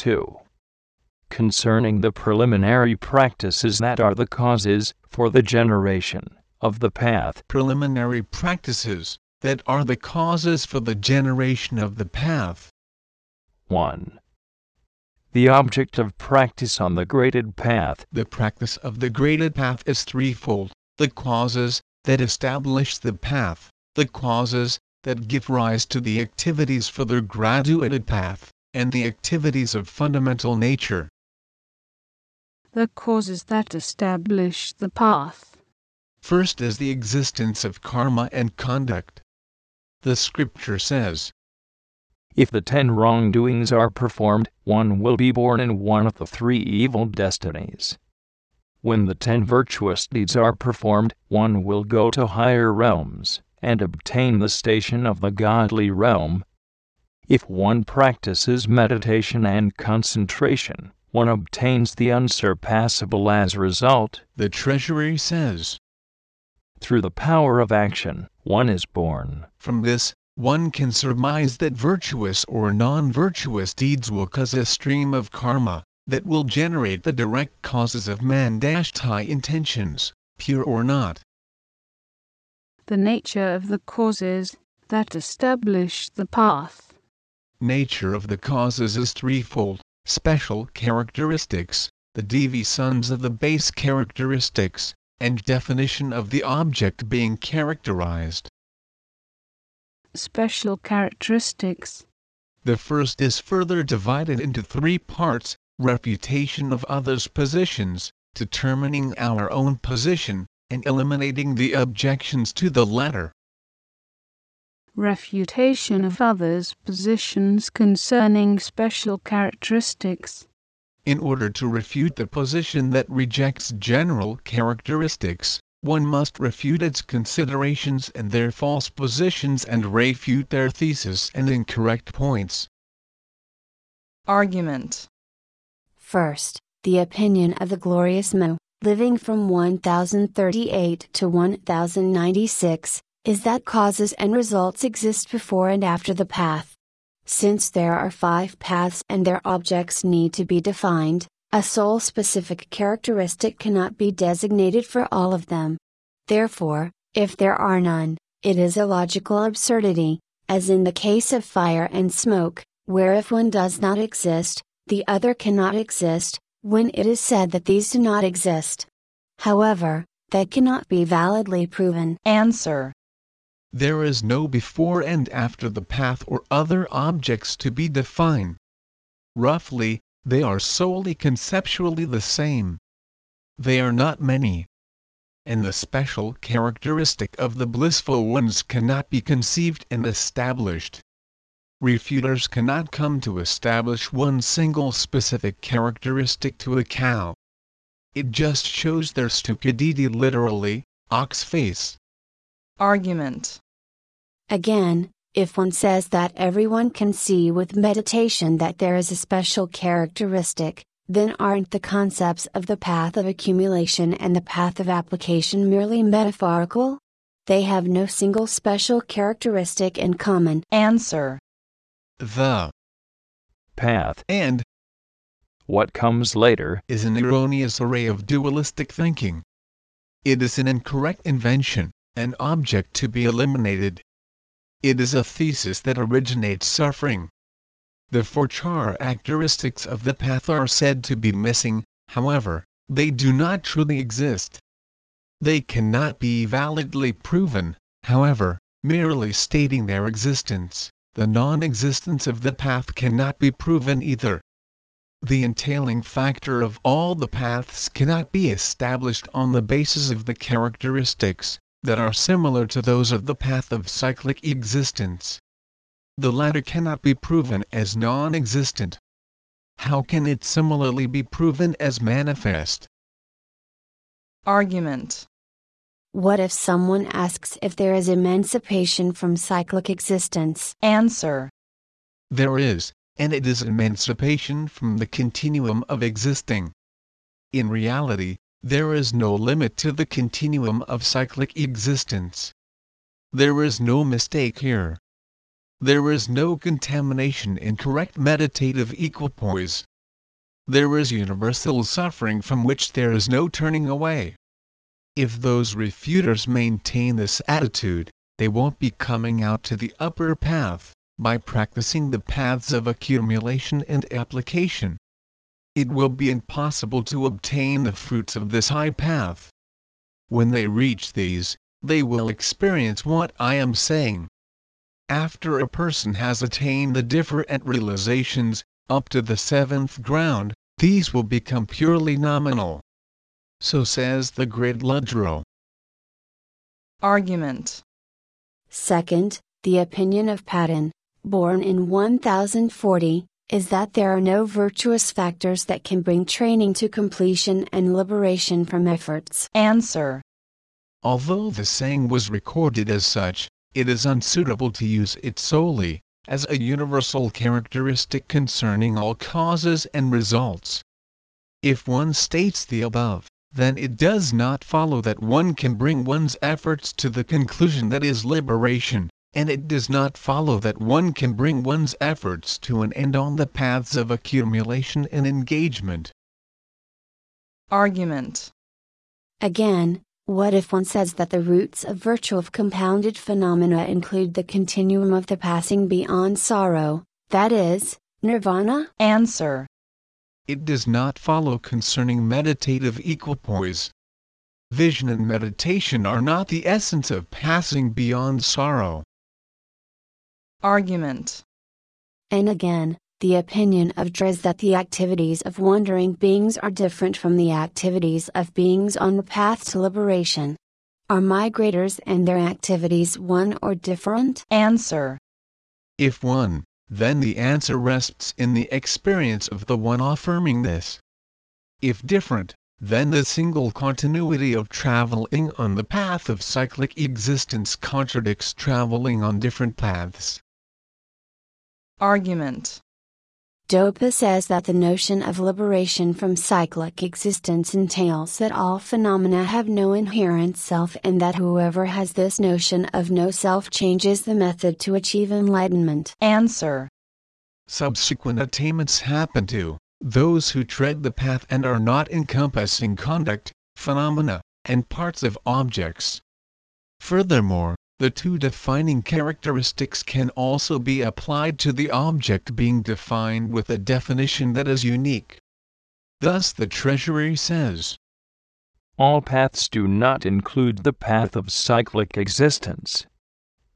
2. Concerning the preliminary practices that are the causes for the generation of the path. Preliminary practices that are the causes for the generation of the path. 1. The object of practice on the graded path. The practice of the graded path is threefold the causes that establish the path, the causes that give rise to the activities for the graduated path, and the activities of fundamental nature. The causes that establish the path. First is the existence of karma and conduct. The scripture says, If the ten wrongdoings are performed, one will be born in one of the three evil destinies. When the ten virtuous deeds are performed, one will go to higher realms and obtain the station of the godly realm. If one practices meditation and concentration, one obtains the unsurpassable as a result. The treasury says, Through the power of action, one is born. From this, one can surmise that virtuous or non virtuous deeds will cause a stream of karma that will generate the direct causes of mandashtai intentions, pure or not. The nature of the causes that establish the path. Nature of the causes is threefold special characteristics, the Devi sons of the base characteristics, and definition of the object being characterized. Special characteristics. The first is further divided into three parts refutation of others' positions, determining our own position, and eliminating the objections to the latter. Refutation of others' positions concerning special characteristics. In order to refute the position that rejects general characteristics, one must refute its considerations and their false positions and refute their thesis and incorrect points. Argument First, the opinion of the glorious Mo, living from 1038 to 1096, is that causes and results exist before and after the path. Since there are five paths and their objects need to be defined, a soul specific characteristic cannot be designated for all of them. Therefore, if there are none, it is a logical absurdity, as in the case of fire and smoke, where if one does not exist, the other cannot exist, when it is said that these do not exist. However, that cannot be validly proven. Answer. There is no before and after the path or other objects to be defined. Roughly, they are solely conceptually the same. They are not many. And the special characteristic of the blissful ones cannot be conceived and established refuters cannot come to establish one single specific characteristic to a cow. It just shows their stupidity literally, ox face. Argument. Again, if one says that everyone can see with meditation that there is a special characteristic, then aren't the concepts of the path of accumulation and the path of application merely metaphorical? They have no single special characteristic in common. Answer the path and what comes later is an erroneous array of dualistic thinking. It is an incorrect invention, an object to be eliminated. It is a thesis that originates suffering. The four characteristics of the path are said to be missing, however, they do not truly exist. They cannot be validly proven, however, merely stating their existence the non-existence of the path cannot be proven either. The entailing factor of all the paths cannot be established on the basis of the characteristics that are similar to those of the path of cyclic existence. The latter cannot be proven as non-existent. How can it similarly be proven as manifest? Argument what if someone asks if there is emancipation from cyclic existence? Answer. There is, and it is emancipation from the continuum of existing. In reality, there is no limit to the continuum of cyclic existence. There is no mistake here. There is no contamination in correct meditative equipoise. there is universal suffering from which there is no turning away. If those refuters maintain this attitude, they won't be coming out to the upper path, by practicing the paths of accumulation and application. It will be impossible to obtain the fruits of this high path. When they reach these, they will experience what I am saying. After a person has attained the different realizations, up to the seventh ground, these will become purely nominal. So says the great Lodro. Argument. Second, the opinion of Patton, born in 1040, is that there are no virtuous factors that can bring training to completion and liberation from efforts. Answer. Although the saying was recorded as such, it is unsuitable to use it solely as a universal characteristic concerning all causes and results. If one states the above, then it does not follow that one can bring one's efforts to the conclusion that is liberation, and it does not follow that one can bring one's efforts to an end on the paths of accumulation and engagement. Argument. Again, what if one says that the roots of virtue of compounded phenomena include the continuum of the passing beyond sorrow, that is, nirvana? Answer. It does not follow concerning meditative equipoise. Vision and meditation are not the essence of passing beyond sorrow. Argument. And again, the opinion of Dre is that the activities of wandering beings are different from the activities of beings on the path to liberation. Are migrators and their activities one or different? Answer. If one, then the answer rests in the experience of the one affirming this. If different, then the single continuity of traveling on the path of cyclic existence contradicts traveling on different paths. Argument. Dopa says that the notion of liberation from cyclic existence entails that all phenomena have no inherent self and that whoever has this notion of no self changes the method to achieve enlightenment. Answer. Subsequent attainments happen to those who tread the path and are not encompassing conduct, phenomena, and parts of objects. Furthermore, the two defining characteristics can also be applied to the object being defined with a definition that is unique. Thus the Treasury says, All paths do not include the path of cyclic existence.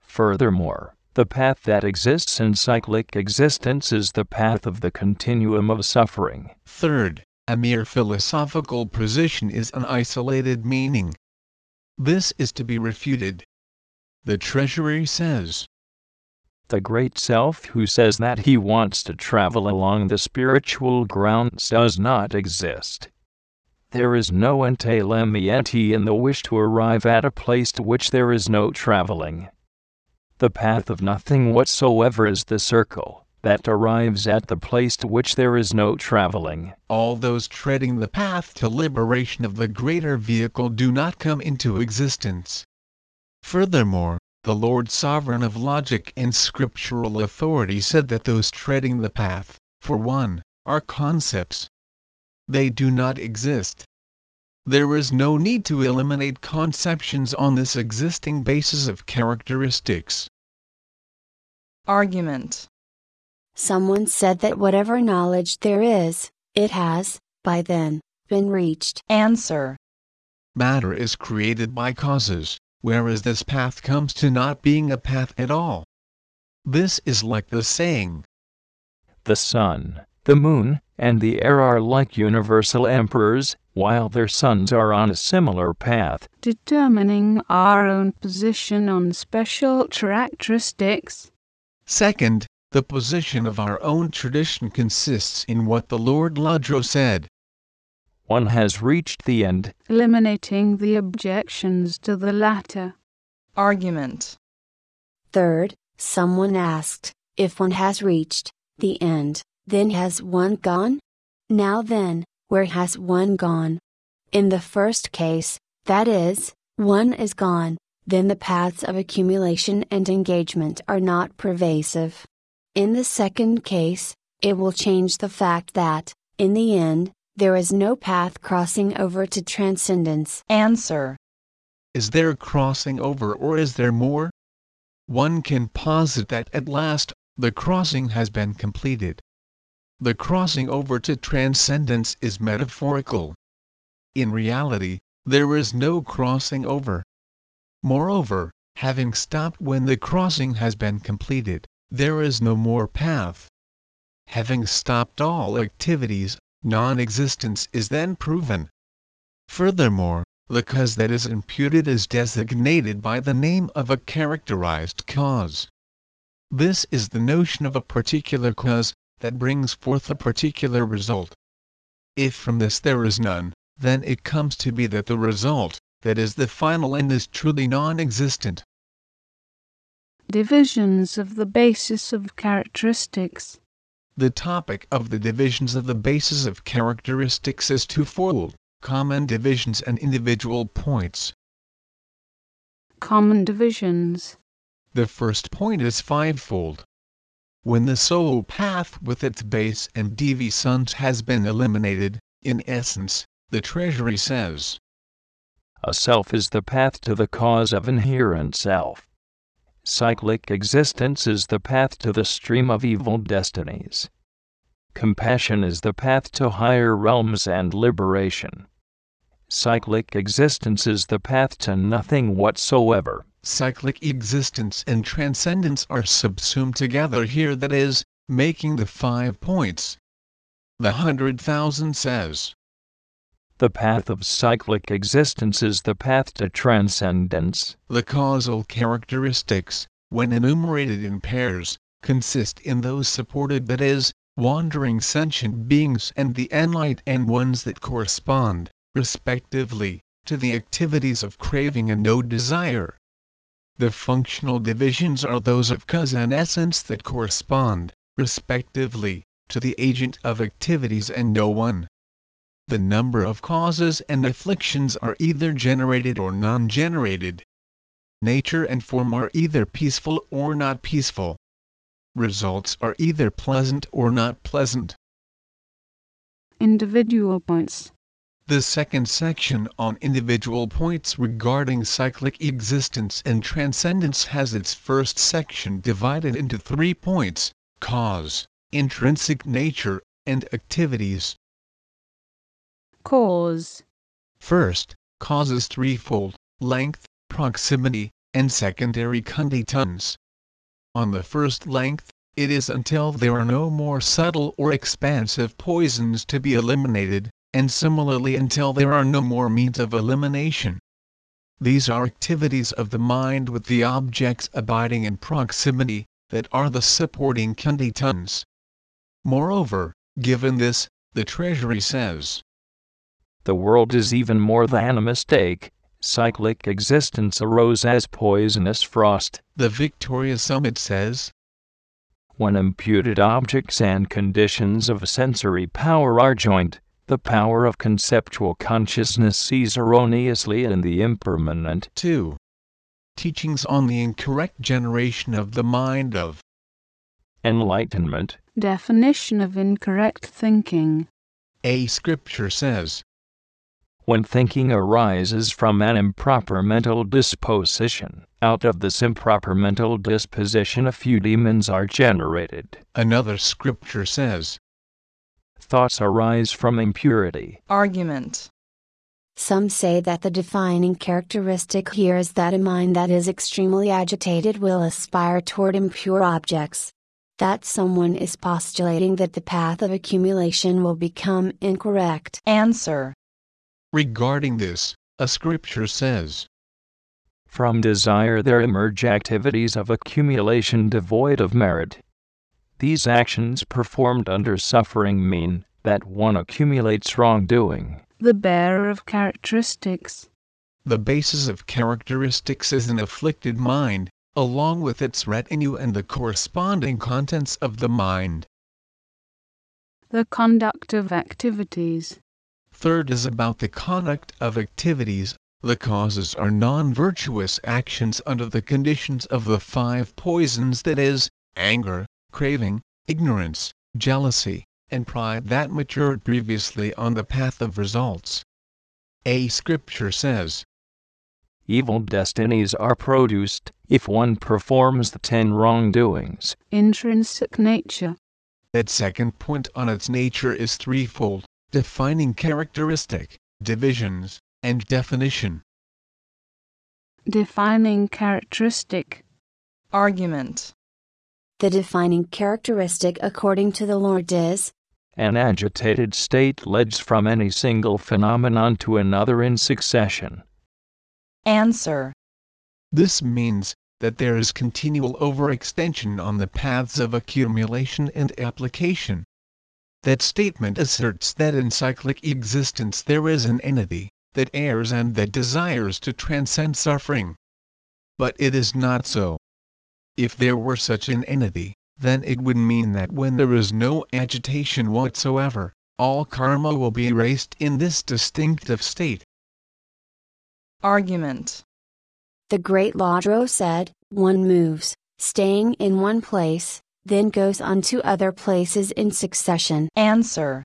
Furthermore, the path that exists in cyclic existence is the path of the continuum of suffering. Third, a mere philosophical position is an isolated meaning. This is to be refuted. The Treasury says, The great self who says that he wants to travel along the spiritual grounds does not exist. There is no entelementy in the wish to arrive at a place to which there is no traveling. The path of nothing whatsoever is the circle that arrives at the place to which there is no traveling. All those treading the path to liberation of the greater vehicle do not come into existence. Furthermore, the Lord Sovereign of logic and scriptural authority said that those treading the path, for one, are concepts. They do not exist. There is no need to eliminate conceptions on this existing basis of characteristics. Argument. Someone said that whatever knowledge there is, it has, by then, been reached. Answer. Matter is created by causes, whereas this path comes to not being a path at all. This is like the saying, The sun, the moon, and the air are like universal emperors, while their sons are on a similar path. determining our own position on special characteristics. Second, the position of our own tradition consists in what the Lord Lodro said. One has reached the end. eliminating the objections to the latter. Argument. Third, someone asked, if one has reached the end, then has one gone? Now then, where has one gone? In the first case, that is, one is gone, then the paths of accumulation and engagement are not pervasive. In the second case, it will change the fact that, In the end, there is no path crossing over to transcendence. Answer. Is there crossing over or is there more? One can posit that at last, the crossing has been completed. The crossing over to transcendence is metaphorical. In reality, there is no crossing over. Moreover, having stopped when the crossing has been completed, there is no more path. Having stopped all activities, non-existence is then proven. Furthermore, the cause that is imputed is designated by the name of a characterized cause. This is the notion of a particular cause, that brings forth a particular result. If from this there is none, then it comes to be that the result, that is the final end is truly non-existent. Divisions of the basis of characteristics. The topic of the divisions of the basis of characteristics is twofold common divisions and individual points. Common divisions. The first point is fivefold. When the soul path with its base and devisance has been eliminated, in essence, the treasury says, A self is the path to the cause of inherent self. Cyclic existence is the path to the stream of evil destinies. Compassion is the path to higher realms and liberation. Cyclic existence is the path to nothing whatsoever. cyclic existence and transcendence are subsumed together here that is, making the five points. The hundred thousand says, The path of cyclic existence is the path to transcendence. the causal characteristics, when enumerated in pairs, consist in those supported that is, wandering sentient beings and the enlightened ones that correspond, respectively, to the activities of craving and no desire. The functional divisions are those of cause and essence that correspond, respectively, to the agent of activities and no one. The number of causes and afflictions are either generated or non-generated. Nature and form are either peaceful or not peaceful. Results are either pleasant or not pleasant. Individual points. The second section on individual points regarding cyclic existence and transcendence has its first section divided into three points cause, intrinsic nature, and activities. Cause. First, cause is threefold length, proximity, and secondary conditions. On the first length, it is until there are no more subtle or expansive poisons to be eliminated, and similarly until there are no more means of elimination. These are activities of the mind with the objects abiding in proximity, that are the supporting conditions. Moreover, given this, the Treasury says, The world is even more than a mistake. Cyclic existence arose as poisonous frost. the Victoria Summit says, When imputed objects and conditions of sensory power are joined, the power of conceptual consciousness sees erroneously in the impermanent. 2. Teachings on the incorrect generation of the mind of Enlightenment, Definition of incorrect thinking. a scripture says, when thinking arises from an improper mental disposition, out of this improper mental disposition a few demons are generated. another scripture says, Thoughts arise from impurity. Argument. Some say that the defining characteristic here is that a mind that is extremely agitated will aspire toward impure objects. That someone is postulating that the path of accumulation will become incorrect. Answer. Regarding this, a scripture says, From desire there emerge activities of accumulation devoid of merit. These actions performed under suffering mean that one accumulates wrongdoing. The bearer of characteristics. the basis of characteristics is an afflicted mind, along with its retinue and the corresponding contents of the mind. The conduct of activities. Third is about the conduct of activities. The causes are non-virtuous actions under the conditions of the five poisons that is, anger, craving, ignorance, jealousy, and pride that matured previously on the path of results. A scripture says, Evil destinies are produced if one performs the ten wrongdoings. Intrinsic nature. That second point on its nature is threefold defining characteristic, divisions, and definition. Defining characteristic. argument, The defining characteristic according to the Lord is An agitated state leads from any single phenomenon to another in succession. answer, This means that there is continual overextension on the paths of accumulation and application. That statement asserts that in cyclic existence there is an entity that errs and that desires to transcend suffering. But it is not so. If there were such an entity, then it would mean that when there is no agitation whatsoever, all karma will be erased in this distinctive state. argument, The great Lodro said, one moves, staying in one place, then goes on to other places in succession. answer,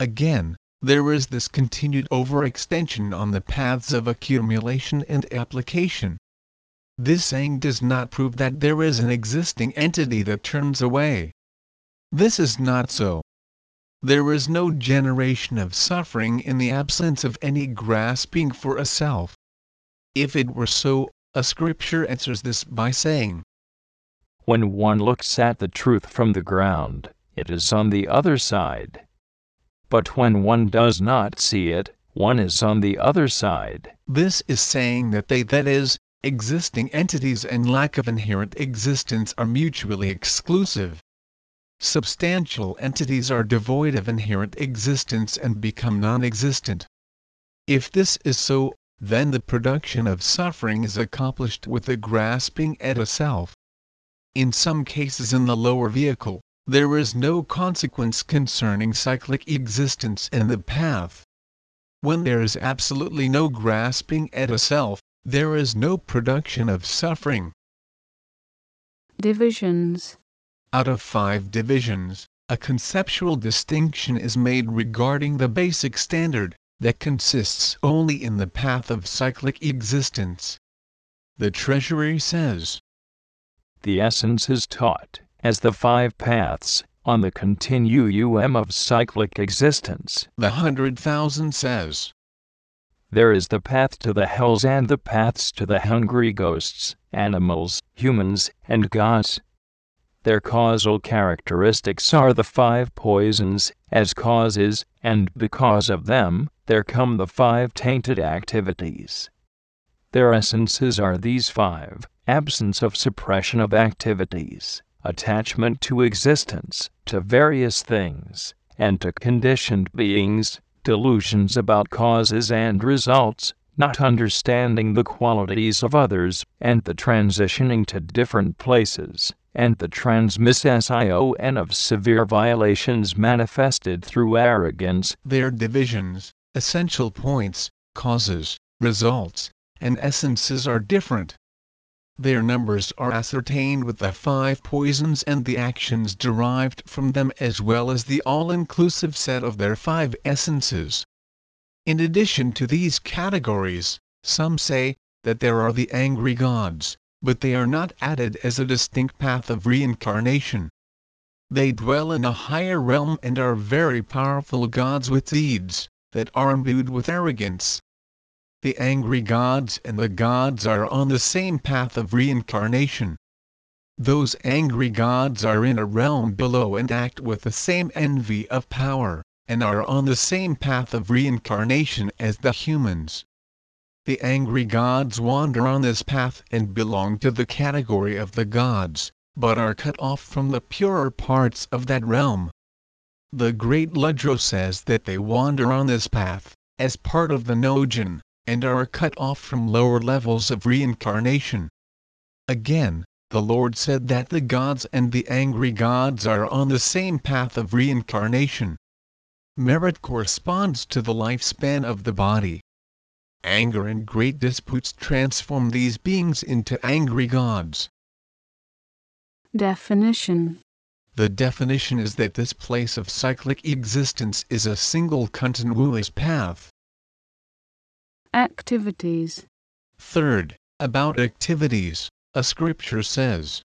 Again, there is this continued overextension on the paths of accumulation and application. This saying does not prove that there is an existing entity that turns away. This is not so. There is no generation of suffering in the absence of any grasping for a self. If it were so, a scripture answers this by saying, When one looks at the truth from the ground, it is on the other side. But when one does not see it, one is on the other side. This is saying that they, that is, existing entities and lack of inherent existence are mutually exclusive. Substantial entities are devoid of inherent existence and become non existent. If this is so, then the production of suffering is accomplished with the grasping at a self. In some cases in the lower vehicle, there is no consequence concerning cyclic existence in the path. When there is absolutely no grasping at a self, there is no production of suffering. Divisions. Out of five divisions, a conceptual distinction is made regarding the basic standard, that consists only in the path of cyclic existence. The Treasury says, The essence is taught as the five paths on the continuum of cyclic existence. the Hundred Thousand says, There is the path to the hells and the paths to the hungry ghosts, animals, humans, and gods. Their causal characteristics are the five poisons as causes, and because of them, there come the five tainted activities. Their essences are these five absence of suppression of activities, attachment to existence, to various things, and to conditioned beings, delusions about causes and results, not understanding the qualities of others, and the transitioning to different places, and the transmission of severe violations manifested through arrogance, their divisions, essential points, causes, results, and essences are different. Their numbers are ascertained with the five poisons and the actions derived from them as well as the all-inclusive set of their five essences. In addition to these categories, some say that there are the angry gods, but they are not added as a distinct path of reincarnation. They dwell in a higher realm and are very powerful gods with deeds that are imbued with arrogance. The angry gods and the gods are on the same path of reincarnation. Those angry gods are in a realm below and act with the same envy of power, and are on the same path of reincarnation as the humans. The angry gods wander on this path and belong to the category of the gods, but are cut off from the purer parts of that realm. The great Lodro says that they wander on this path, as part of the Nojin, and are cut off from lower levels of reincarnation. Again, the Lord said that the gods and the angry gods are on the same path of reincarnation. Merit corresponds to the lifespan of the body. Anger and great disputes transform these beings into angry gods. Definition. The definition is that this place of cyclic existence is a single continuous path. Activities, Third, about activities, a scripture says,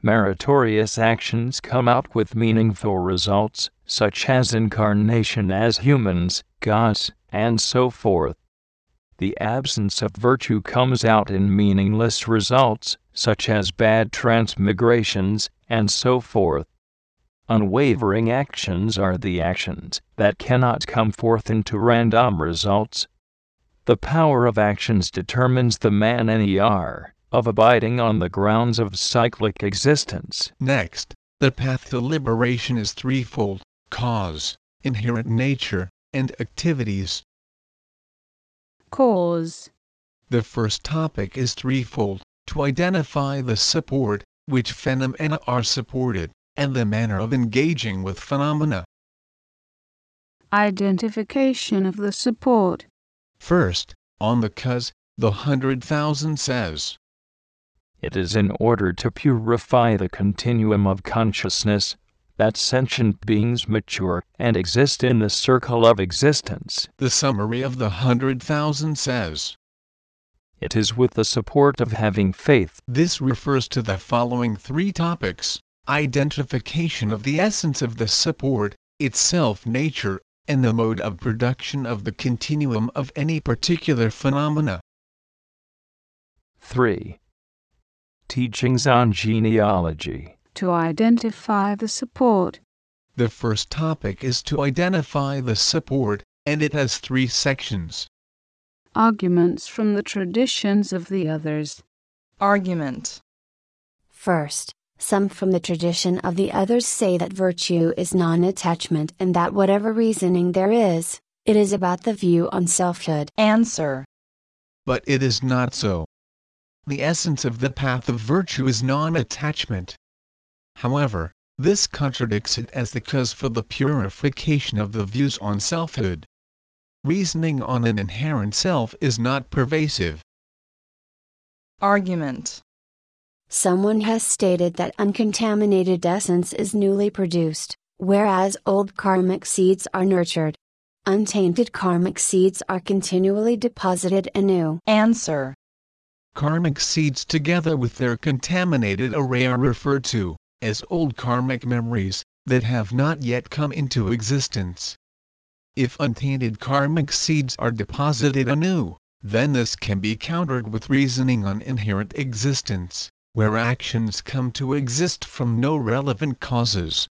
Meritorious actions come out with meaningful results, such as incarnation as humans, gods, and so forth. The absence of virtue comes out in meaningless results, such as bad transmigrations, and so forth. Unwavering actions are the actions that cannot come forth into random results. The power of actions determines the man NER of abiding on the grounds of cyclic existence. Next, the path to liberation is threefold cause, inherent nature, and activities. cause, The first topic is threefold to identify the support, which phenomena are supported, and the manner of engaging with phenomena. identification of the support, First, on the cause, the hundred thousand says, It is in order to purify the continuum of consciousness that sentient beings mature and exist in the circle of existence. the summary of the hundred thousand says, It is with the support of having faith, This refers to the following three topics. Identification of the essence of the support, its self nature, and the mode of production of the continuum of any particular phenomena. 3. Teachings on genealogy. to identify the support, The first topic is to identify the support, and it has three sections. arguments from the traditions of the others, Argument. First, some from the tradition of the others say that virtue is non attachment and that whatever reasoning there is, it is about the view on selfhood. Answer. But it is not so. The essence of the path of virtue is non attachment. However, this contradicts it as the cause for the purification of the views on selfhood. Reasoning on an inherent self is not pervasive. Argument. Someone has stated that uncontaminated essence is newly produced, whereas old karmic seeds are nurtured. Untainted karmic seeds are continually deposited anew. Answer. Karmic seeds together with their contaminated array are referred to as old karmic memories that have not yet come into existence. If untainted karmic seeds are deposited anew, then this can be countered with reasoning on inherent existence, where actions come to exist from no relevant causes.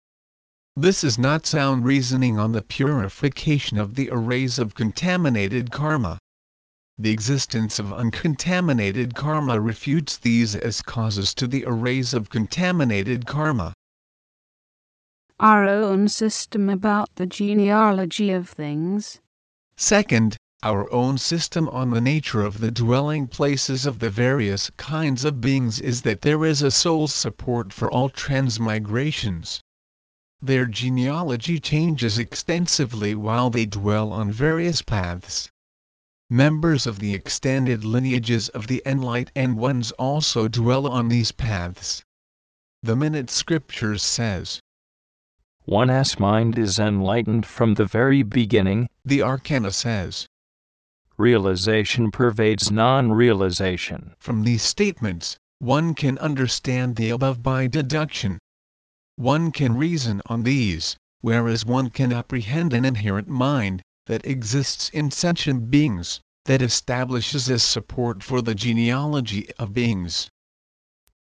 This is not sound reasoning on the purification of the arrays of contaminated karma. The existence of uncontaminated karma refutes these as causes to the arrays of contaminated karma. our own system about the genealogy of things, Second, our own system on the nature of the dwelling places of the various kinds of beings is that there is a soul's support for all transmigrations. Their genealogy changes extensively while they dwell on various paths. Members of the extended lineages of the enlightened ones also dwell on these paths. The Minute Scriptures says, One's mind is enlightened from the very beginning, the Arcana says, realization pervades non realization. From these statements, one can understand the above by deduction. One can reason on these, whereas one can apprehend an inherent mind that exists in sentient beings, that establishes a support for the genealogy of beings.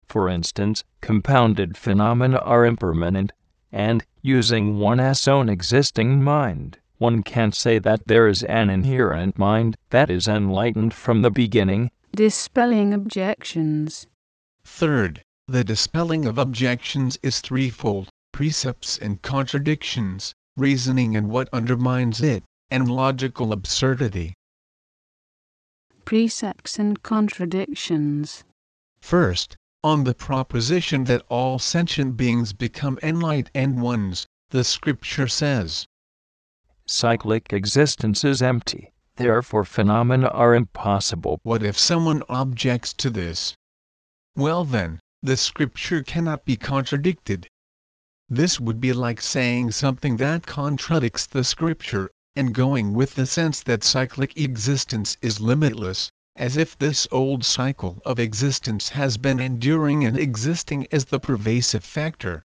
For instance, compounded phenomena are impermanent, and, using one's own existing mind, one can't say that there is an inherent mind that is enlightened from the beginning, dispelling objections, Third, the dispelling of objections is threefold precepts and contradictions, reasoning and what undermines it, and logical absurdity. precepts and contradictions, First, on the proposition that all sentient beings become enlightened ones, the scripture says, cyclic existence is empty, therefore phenomena are impossible. What if someone objects to this? Well then, the scripture cannot be contradicted. This would be like saying something that contradicts the scripture, and going with the sense that cyclic existence is limitless, as if this old cycle of existence has been enduring and existing as the pervasive factor.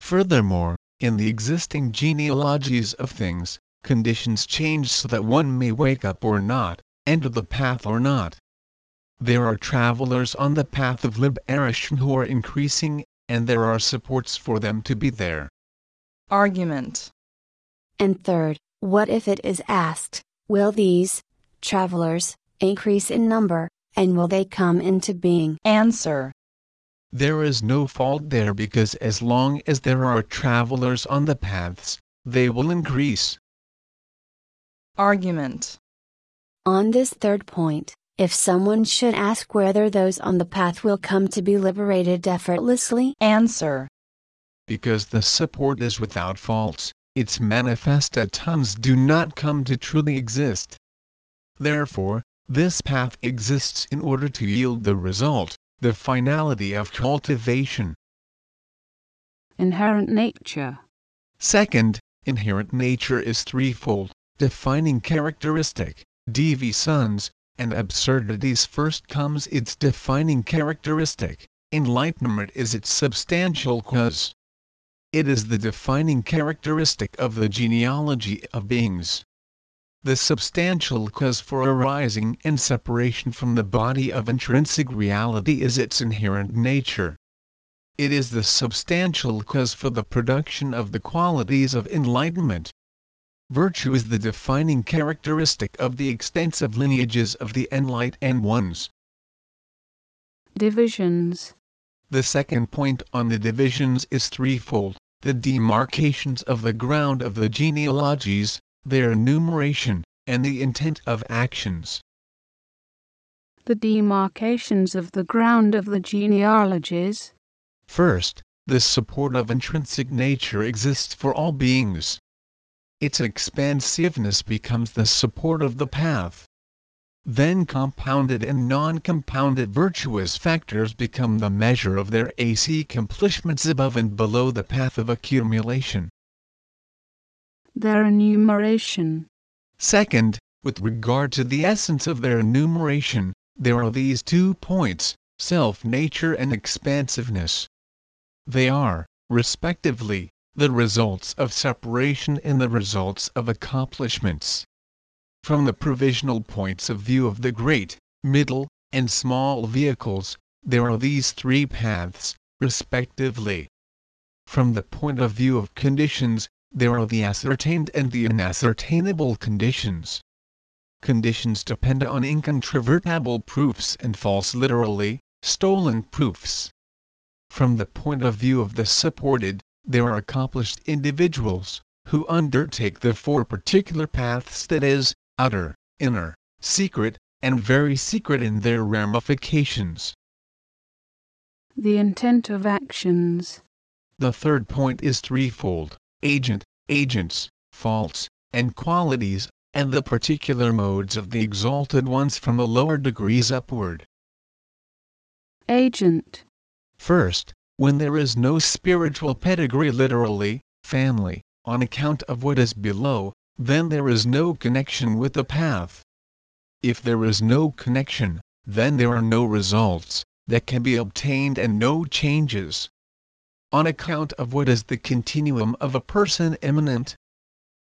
Furthermore, in the existing genealogies of things, conditions change so that one may wake up or not, enter the path or not. There are travelers on the path of liberation who are increasing, and there are supports for them to be there. Argument. And third, what if it is asked, will these travelers increase in number, and will they come into being? Answer. There is no fault there because as long as there are travelers on the paths, they will increase. Argument. On this third point, if someone should ask whether those on the path will come to be liberated effortlessly, Answer. Because the support is without faults, its manifestatons do not come to truly exist. Therefore, this path exists in order to yield the result, the finality of cultivation. Inherent nature. Second, inherent nature is threefold defining characteristic, DV sons, and absurdities. First comes its defining characteristic, enlightenment is its substantial cause. It is the defining characteristic of the genealogy of beings. The substantial cause for arising and separation from the body of intrinsic reality is its inherent nature. It is the substantial cause for the production of the qualities of enlightenment. Virtue is the defining characteristic of the extensive lineages of the enlightened ones. Divisions. The second point on the divisions is threefold the demarcations of the ground of the genealogies, their enumeration, and the intent of actions. The demarcations of the ground of the genealogies. First, the support of intrinsic nature exists for all beings its expansiveness becomes the support of the path. Then compounded and non-compounded virtuous factors become the measure of their AC accomplishments above and below the path of accumulation. Their enumeration. Second, with regard to the essence of their enumeration, there are these two points, self-nature and expansiveness. They are, respectively, the results of separation and the results of accomplishments. From the provisional points of view of the great, middle, and small vehicles, there are these three paths, respectively. From the point of view of conditions, there are the ascertained and the unascertainable conditions. Conditions depend on incontrovertible proofs and false literally, stolen proofs. From the point of view of the supported, there are accomplished individuals, who undertake the four particular paths that is, outer, inner, secret, and very secret in their ramifications. The intent of actions. The third point is threefold agent, agents, faults, and qualities, and the particular modes of the exalted ones from the lower degrees upward. Agent. First, when there is no spiritual pedigree literally, family, on account of what is below, then there is no connection with the path. If there is no connection, then there are no results that can be obtained and no changes. On account of what is the continuum of a person immanent?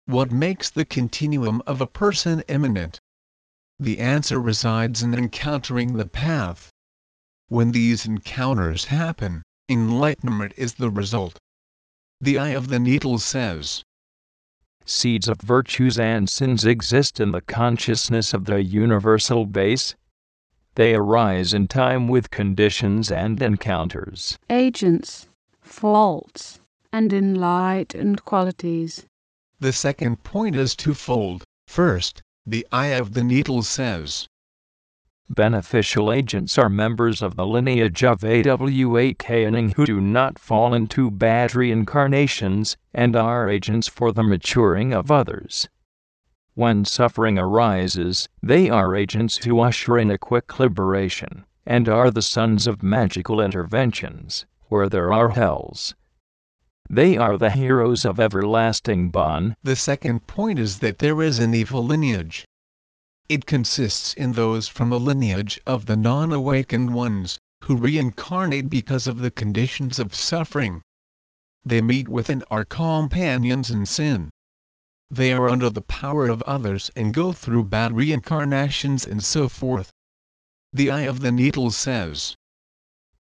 What makes the continuum of a person immanent? The answer resides in encountering the path. When these encounters happen, enlightenment is the result. The eye of the needle says, Seeds of virtues and sins exist in the consciousness of the universal base. They arise in time with conditions and encounters. Agents, faults, and in light and qualities. The second point is twofold. First, the eye of the needle says, Beneficial agents are members of the lineage of a w a k AWAKNing who do not fall into bad reincarnations and are agents for the maturing of others. When suffering arises, they are agents who usher in a quick liberation, and are the sons of magical interventions, where there are hells. They are the heroes of everlasting Bon. The second point is that there is an evil lineage. It consists in those from the lineage of the non-awakened ones, who reincarnate because of the conditions of suffering. They meet with and are companions in sin. They are under the power of others and go through bad reincarnations and so forth. The Eye of the Needle says,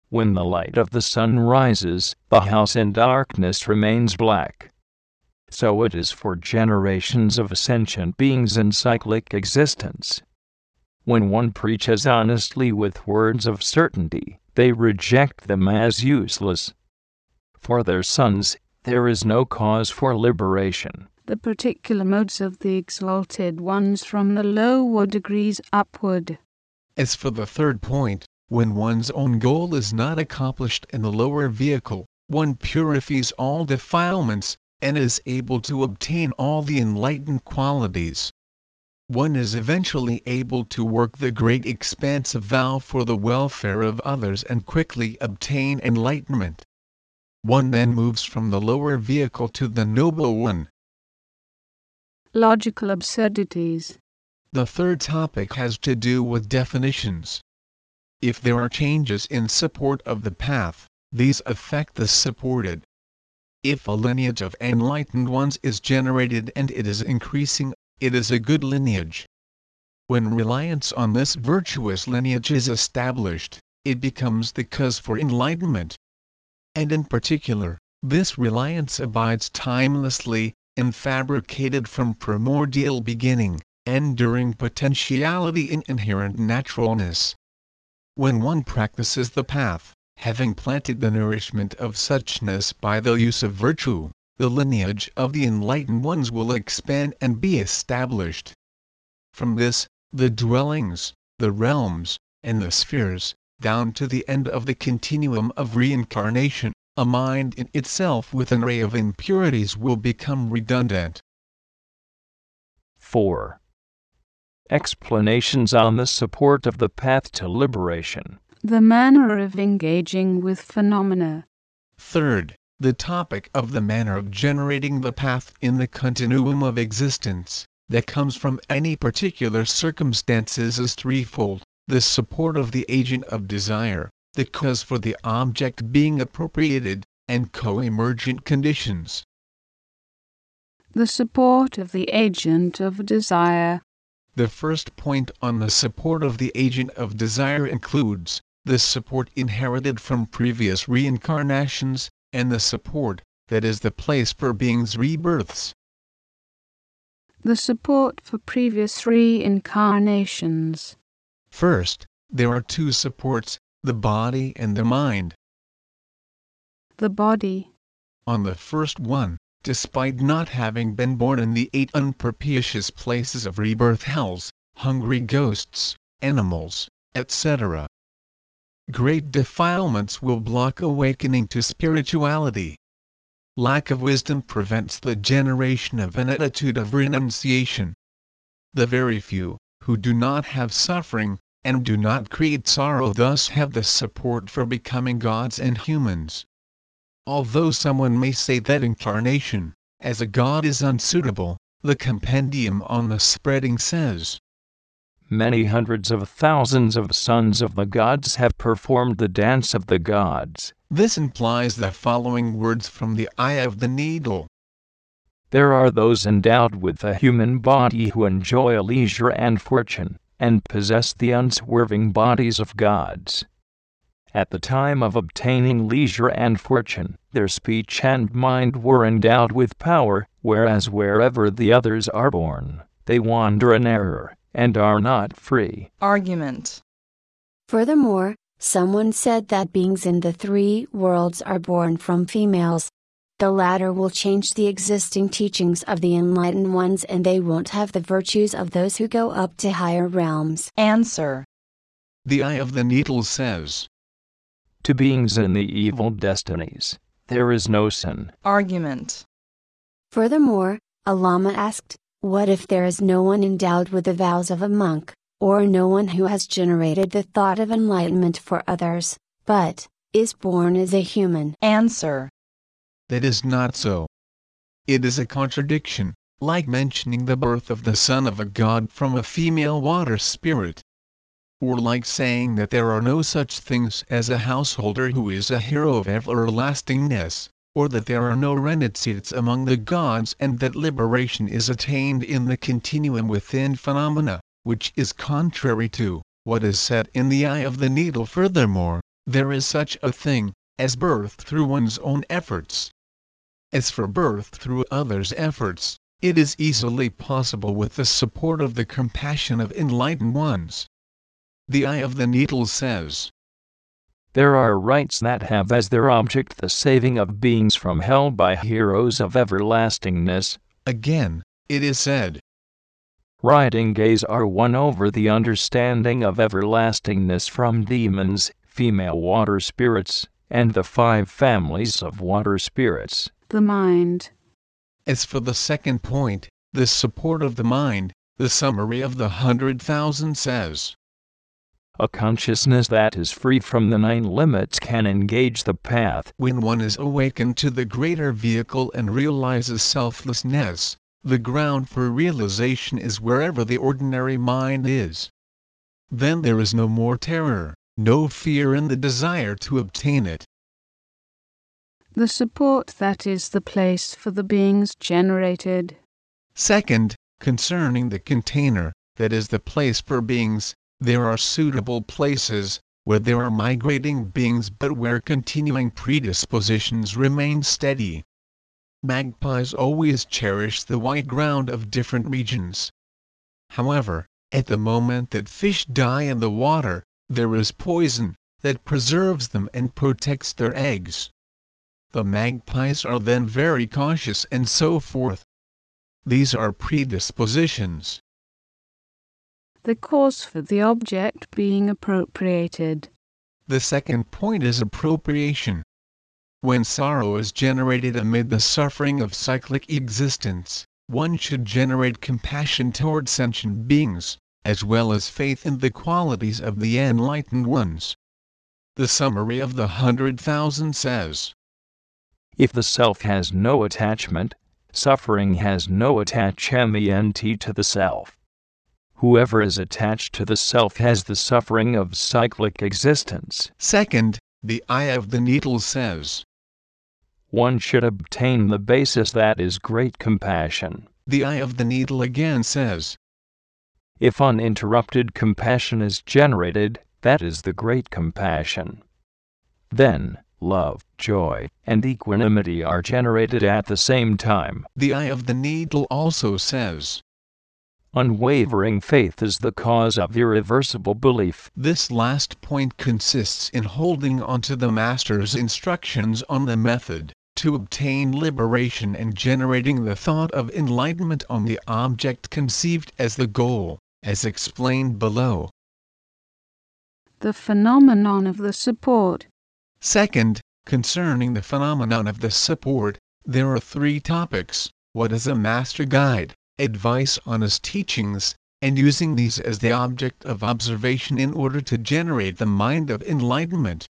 When the light of the sun rises, the house in darkness remains black. So it is for generations of sentient beings in cyclic existence. When one preaches honestly with words of certainty, they reject them as useless. For their sons, there is no cause for liberation. The particular modes of the exalted ones from the lower degrees upward. As for the third point, when one's own goal is not accomplished in the lower vehicle, one purifies all defilements, and is able to obtain all the enlightened qualities. One is eventually able to work the great expansive vow for the welfare of others and quickly obtain enlightenment. One then moves from the lower vehicle to the noble one. Logical absurdities. The third topic has to do with definitions. If there are changes in support of the path, these affect the supported. If a lineage of enlightened ones is generated and it is increasing, it is a good lineage. When reliance on this virtuous lineage is established, it becomes the cause for enlightenment. And in particular, this reliance abides timelessly, and fabricated from primordial beginning, enduring potentiality in inherent naturalness. When one practices the path, having planted the nourishment of suchness by the use of virtue, the lineage of the enlightened ones will expand and be established. From this, the dwellings, the realms, and the spheres, down to the end of the continuum of reincarnation, a mind in itself with an array of impurities will become redundant. 4. Explanations on the support of the path to liberation. The manner of engaging with phenomena. Third, the topic of the manner of generating the path in the continuum of existence that comes from any particular circumstances is threefold the support of the agent of desire, the cause for the object being appropriated, and co-emergent conditions. The support of the agent of desire. The first point on the support of the agent of desire includes the support inherited from previous reincarnations, and the support that is the place for beings' rebirths. The support for previous reincarnations. First, there are two supports, the body and the mind. The body. On the first one, despite not having been born in the eight unpropitious places of rebirth hells, hungry ghosts, animals, etc. Great defilements will block awakening to spirituality. Lack of wisdom prevents the generation of an attitude of renunciation. The very few, who do not have suffering, and do not create sorrow thus have the support for becoming gods and humans. Although someone may say that incarnation, as a god is unsuitable, the compendium on the spreading says, Many hundreds of thousands of sons of the gods have performed the dance of the gods. This implies the following words from the eye of the needle. There are those endowed with a human body who enjoy leisure and fortune, and possess the unswerving bodies of gods. At the time of obtaining leisure and fortune, their speech and mind were endowed with power, whereas wherever the others are born, they wander in error and are not free. Argument. Furthermore, someone said that beings in the three worlds are born from females. The latter will change the existing teachings of the enlightened ones and they won't have the virtues of those who go up to higher realms. Answer. The eye of the needle says, To beings in the evil destinies, there is no sin. Argument. Furthermore, a Lama asked, What if there is no one endowed with the vows of a monk, or no one who has generated the thought of enlightenment for others, but is born as a human? Answer. that is not so. It is a contradiction, like mentioning the birth of the son of a god from a female water spirit. Or like saying that there are no such things as a householder who is a hero of everlastingness, or that there are no renunciates among the gods and that liberation is attained in the continuum within phenomena, which is contrary to what is said in the eye of the needle. Furthermore, there is such a thing as birth through one's own efforts. As for birth through others' efforts, it is easily possible with the support of the compassion of enlightened ones. The eye of the needle says, There are rites that have as their object the saving of beings from hell by heroes of everlastingness. Again, it is said, Riding gaze are won over the understanding of everlastingness from demons, female water spirits, and the five families of water spirits. The mind. As for the second point, the support of the mind, the summary of the hundred thousand says, A consciousness that is free from the nine limits can engage the path. When one is awakened to the greater vehicle and realizes selflessness, the ground for realization is wherever the ordinary mind is. Then there is no more terror, no fear in the desire to obtain it. The support that is the place for the beings generated. Second, concerning the container, that is the place for beings, there are suitable places, where there are migrating beings but where continuing predispositions remain steady magpies always cherish the white ground of different regions. However, at the moment that fish die in the water, there is poison that preserves them and protects their eggs. The magpies are then very cautious and so forth. These are predispositions. The cause for the object being appropriated. The second point is appropriation. When sorrow is generated amid the suffering of cyclic existence, one should generate compassion toward sentient beings, as well as faith in the qualities of the enlightened ones. The summary of the hundred thousand says If the self has no attachment, suffering has no attachment to the self. Whoever is attached to the self has the suffering of cyclic existence. Second, the eye of the needle says one should obtain the basis that is great compassion. The eye of the needle again says If uninterrupted compassion is generated, that is the great compassion. Then, love, joy, and equanimity are generated at the same time. The eye of the needle also says Unwavering faith is the cause of irreversible belief. This last point consists in holding on to the Master's instructions on the method to obtain liberation and generating the thought of enlightenment on the object conceived as the goal, as explained below. The phenomenon of the support. Second, concerning the phenomenon of the support, there are three topics what is a master guide, advice on his teachings, and using these as the object of observation in order to generate the mind of enlightenment.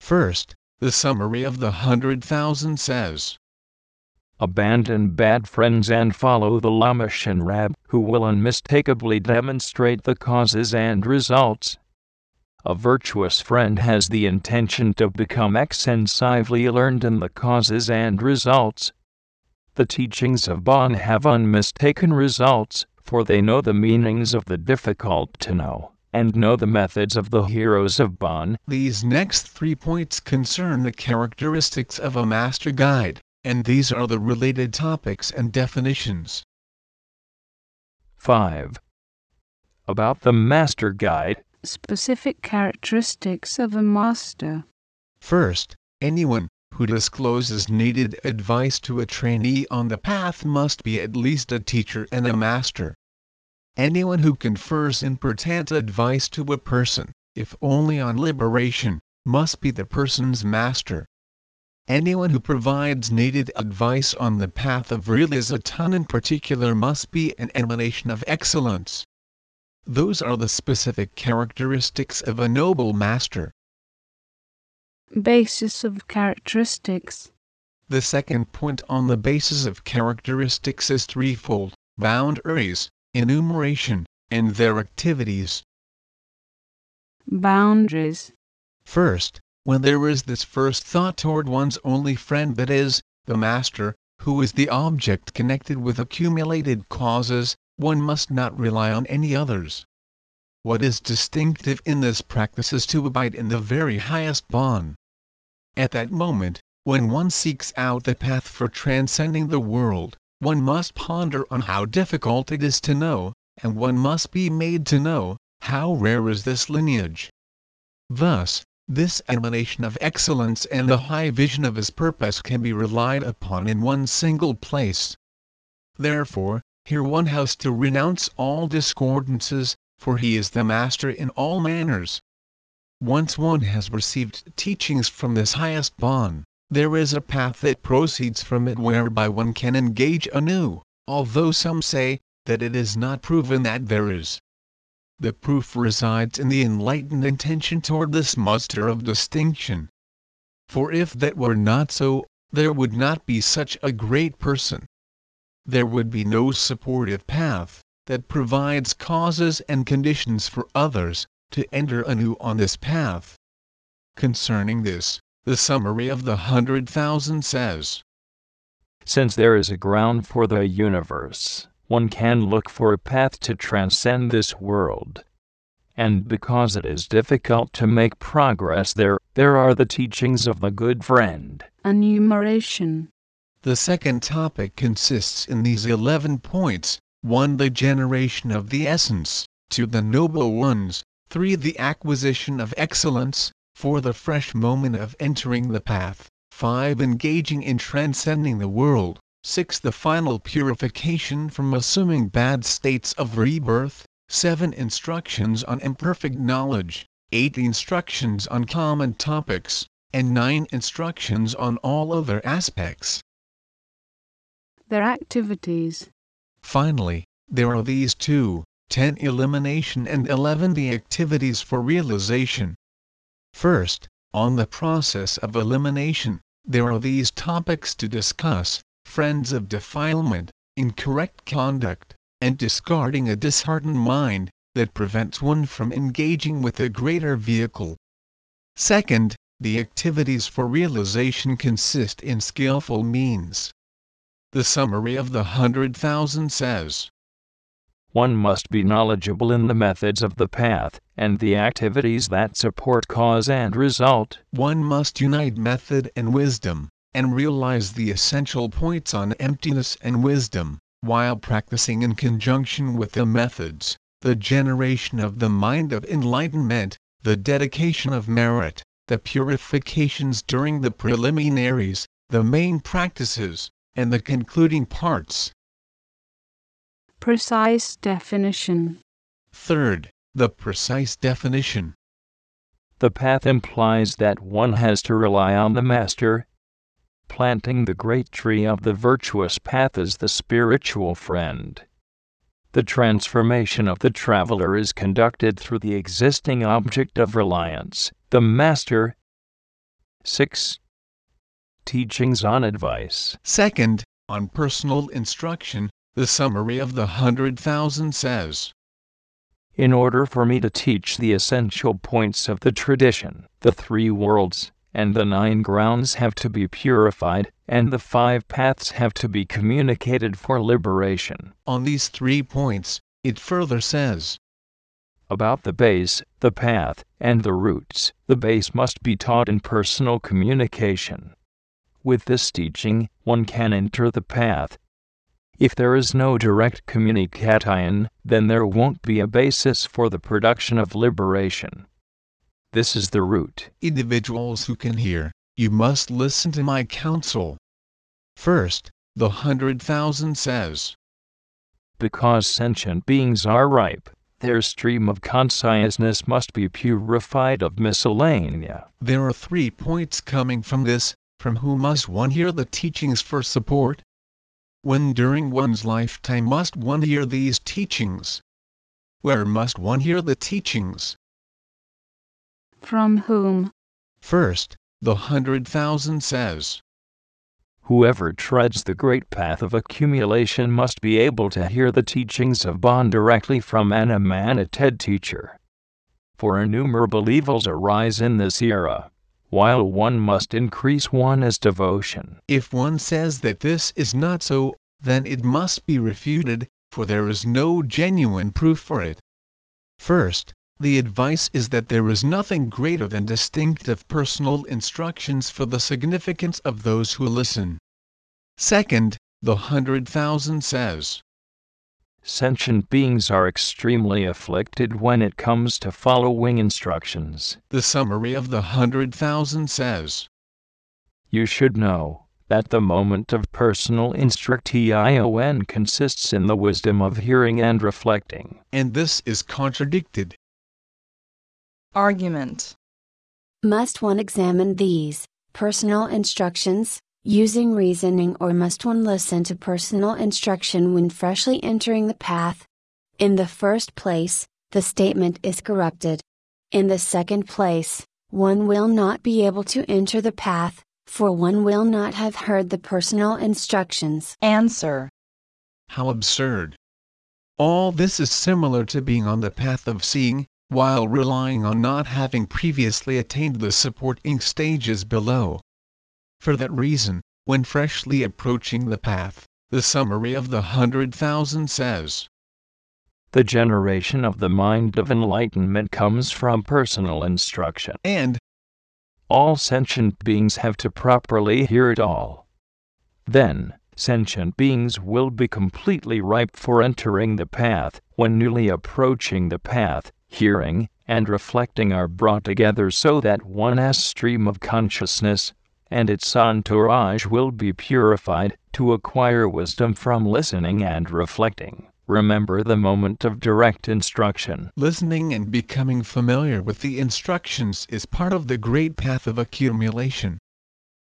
First, the summary of the hundred thousand says Abandon bad friends and follow the Lama Shenrab, who will unmistakably demonstrate the causes and results. A virtuous friend has the intention to become extensively learned in the causes and results. The teachings of Bon have unmistaken results, for they know the meanings of the difficult to know and know the methods of the heroes of Bon. These next three points concern the characteristics of a master guide, and these are the related topics and definitions. 5. About the master guide. Specific characteristics of a master. First, anyone who discloses needed advice to a trainee on the path must be at least a teacher and a master. Anyone who confers important advice to a person, if only on liberation, must be the person's master. Anyone who provides needed advice on the path of realization in particular must be an emanation of excellence. Those are the specific characteristics of a noble master. Basis of characteristics. The second point on the basis of characteristics is threefold boundaries, enumeration, and their activities. Boundaries. First, when there is this first thought toward one's only friend that is, the Master, who is the object connected with accumulated causes, one must not rely on any others. What is distinctive in this practice is to abide in the very highest bond. At that moment, when one seeks out the path for transcending the world, one must ponder on how difficult it is to know, and one must be made to know, how rare is this lineage. Thus, this emanation of excellence and the high vision of his purpose can be relied upon in one single place. Therefore, here one has to renounce all discordances, for he is the master in all manners. Once one has received teachings from this highest bond, there is a path that proceeds from it whereby one can engage anew, although some say that it is not proven that there is. The proof resides in the enlightened intention toward this muster of distinction. For if that were not so, there would not be such a great person. There would be no supportive path that provides causes and conditions for others to enter anew on this path. Concerning this, the summary of the hundred thousand says Since there is a ground for the universe, one can look for a path to transcend this world. And because it is difficult to make progress there, there are the teachings of the good friend. Enumeration. The second topic consists in these 11 points 1. The generation of the essence, 2. The noble ones, 3. The acquisition of excellence, 4. The fresh moment of entering the path, 5. Engaging in transcending the world, 6. The final purification from assuming bad states of rebirth. 7. Instructions on imperfect knowledge. 8. Instructions on common topics. And 9. Instructions on all other aspects. Their activities. Finally, there are these two 10 elimination and 11 the activities for realization. First, on the process of elimination, there are these topics to discuss friends of defilement, incorrect conduct, and discarding a disheartened mind that prevents one from engaging with a greater vehicle. Second, the activities for realization consist in skillful means. The summary of the hundred thousand says One must be knowledgeable in the methods of the path and the activities that support cause and result. one must unite method and wisdom, and realize the essential points on emptiness and wisdom, while practicing in conjunction with the methods, the generation of the mind of enlightenment, the dedication of merit, the purifications during the preliminaries, the main practices, and the concluding parts. Precise definition. Third, the precise definition. The path implies that one has to rely on the Master. Planting the great tree of the virtuous path is the spiritual friend. The transformation of the traveler is conducted through the existing object of reliance, the Master. 6. Teachings on advice. Second, on personal instruction, the summary of the hundred thousand says In order for me to teach the essential points of the tradition, the three worlds and the nine grounds have to be purified, and the five paths have to be communicated for liberation. On these three points, it further says About the base, the path, and the roots, the base must be taught in personal communication. With this teaching, one can enter the path. If there is no direct communication, then there won't be a basis for the production of liberation. This is the root. individuals who can hear, you must listen to my counsel. First, the hundred thousand says Because sentient beings are ripe, their stream of consciousness must be purified of miscellanea. there are three points coming from this from whom must one hear the teachings for support? When during one's lifetime must one hear these teachings? Where must one hear the teachings? From whom? First, the hundred thousand says Whoever treads the great path of accumulation must be able to hear the teachings of Bon directly from an emanated teacher. For innumerable evils arise in this era, while one must increase one's devotion. If one says that this is not so, then it must be refuted, for there is no genuine proof for it. First, the advice is that there is nothing greater than distinctive personal instructions for the significance of those who listen. Second, the hundred thousand says, Sentient beings are extremely afflicted when it comes to following instructions. The summary of the hundred thousand says, You should know that the moment of personal instruction consists in the wisdom of hearing and reflecting. And this is contradicted. Argument. Must one examine these personal instructions using reasoning or must one listen to personal instruction when freshly entering the path? In the first place, the statement is corrupted. In the second place, one will not be able to enter the path, for one will not have heard the personal instructions. Answer. How absurd! All this is similar to being on the path of seeing, while relying on not having previously attained the supporting stages below. For that reason, when freshly approaching the path, the summary of the hundred thousand says, The generation of the mind of enlightenment comes from personal instruction. and All sentient beings have to properly hear it all. Then, sentient beings will be completely ripe for entering the path when newly approaching the path hearing, and reflecting are brought together so that one S stream of consciousness and its entourage will be purified to acquire wisdom from listening and reflecting. Remember the moment of direct instruction. listening and becoming familiar with the instructions is part of the great path of accumulation.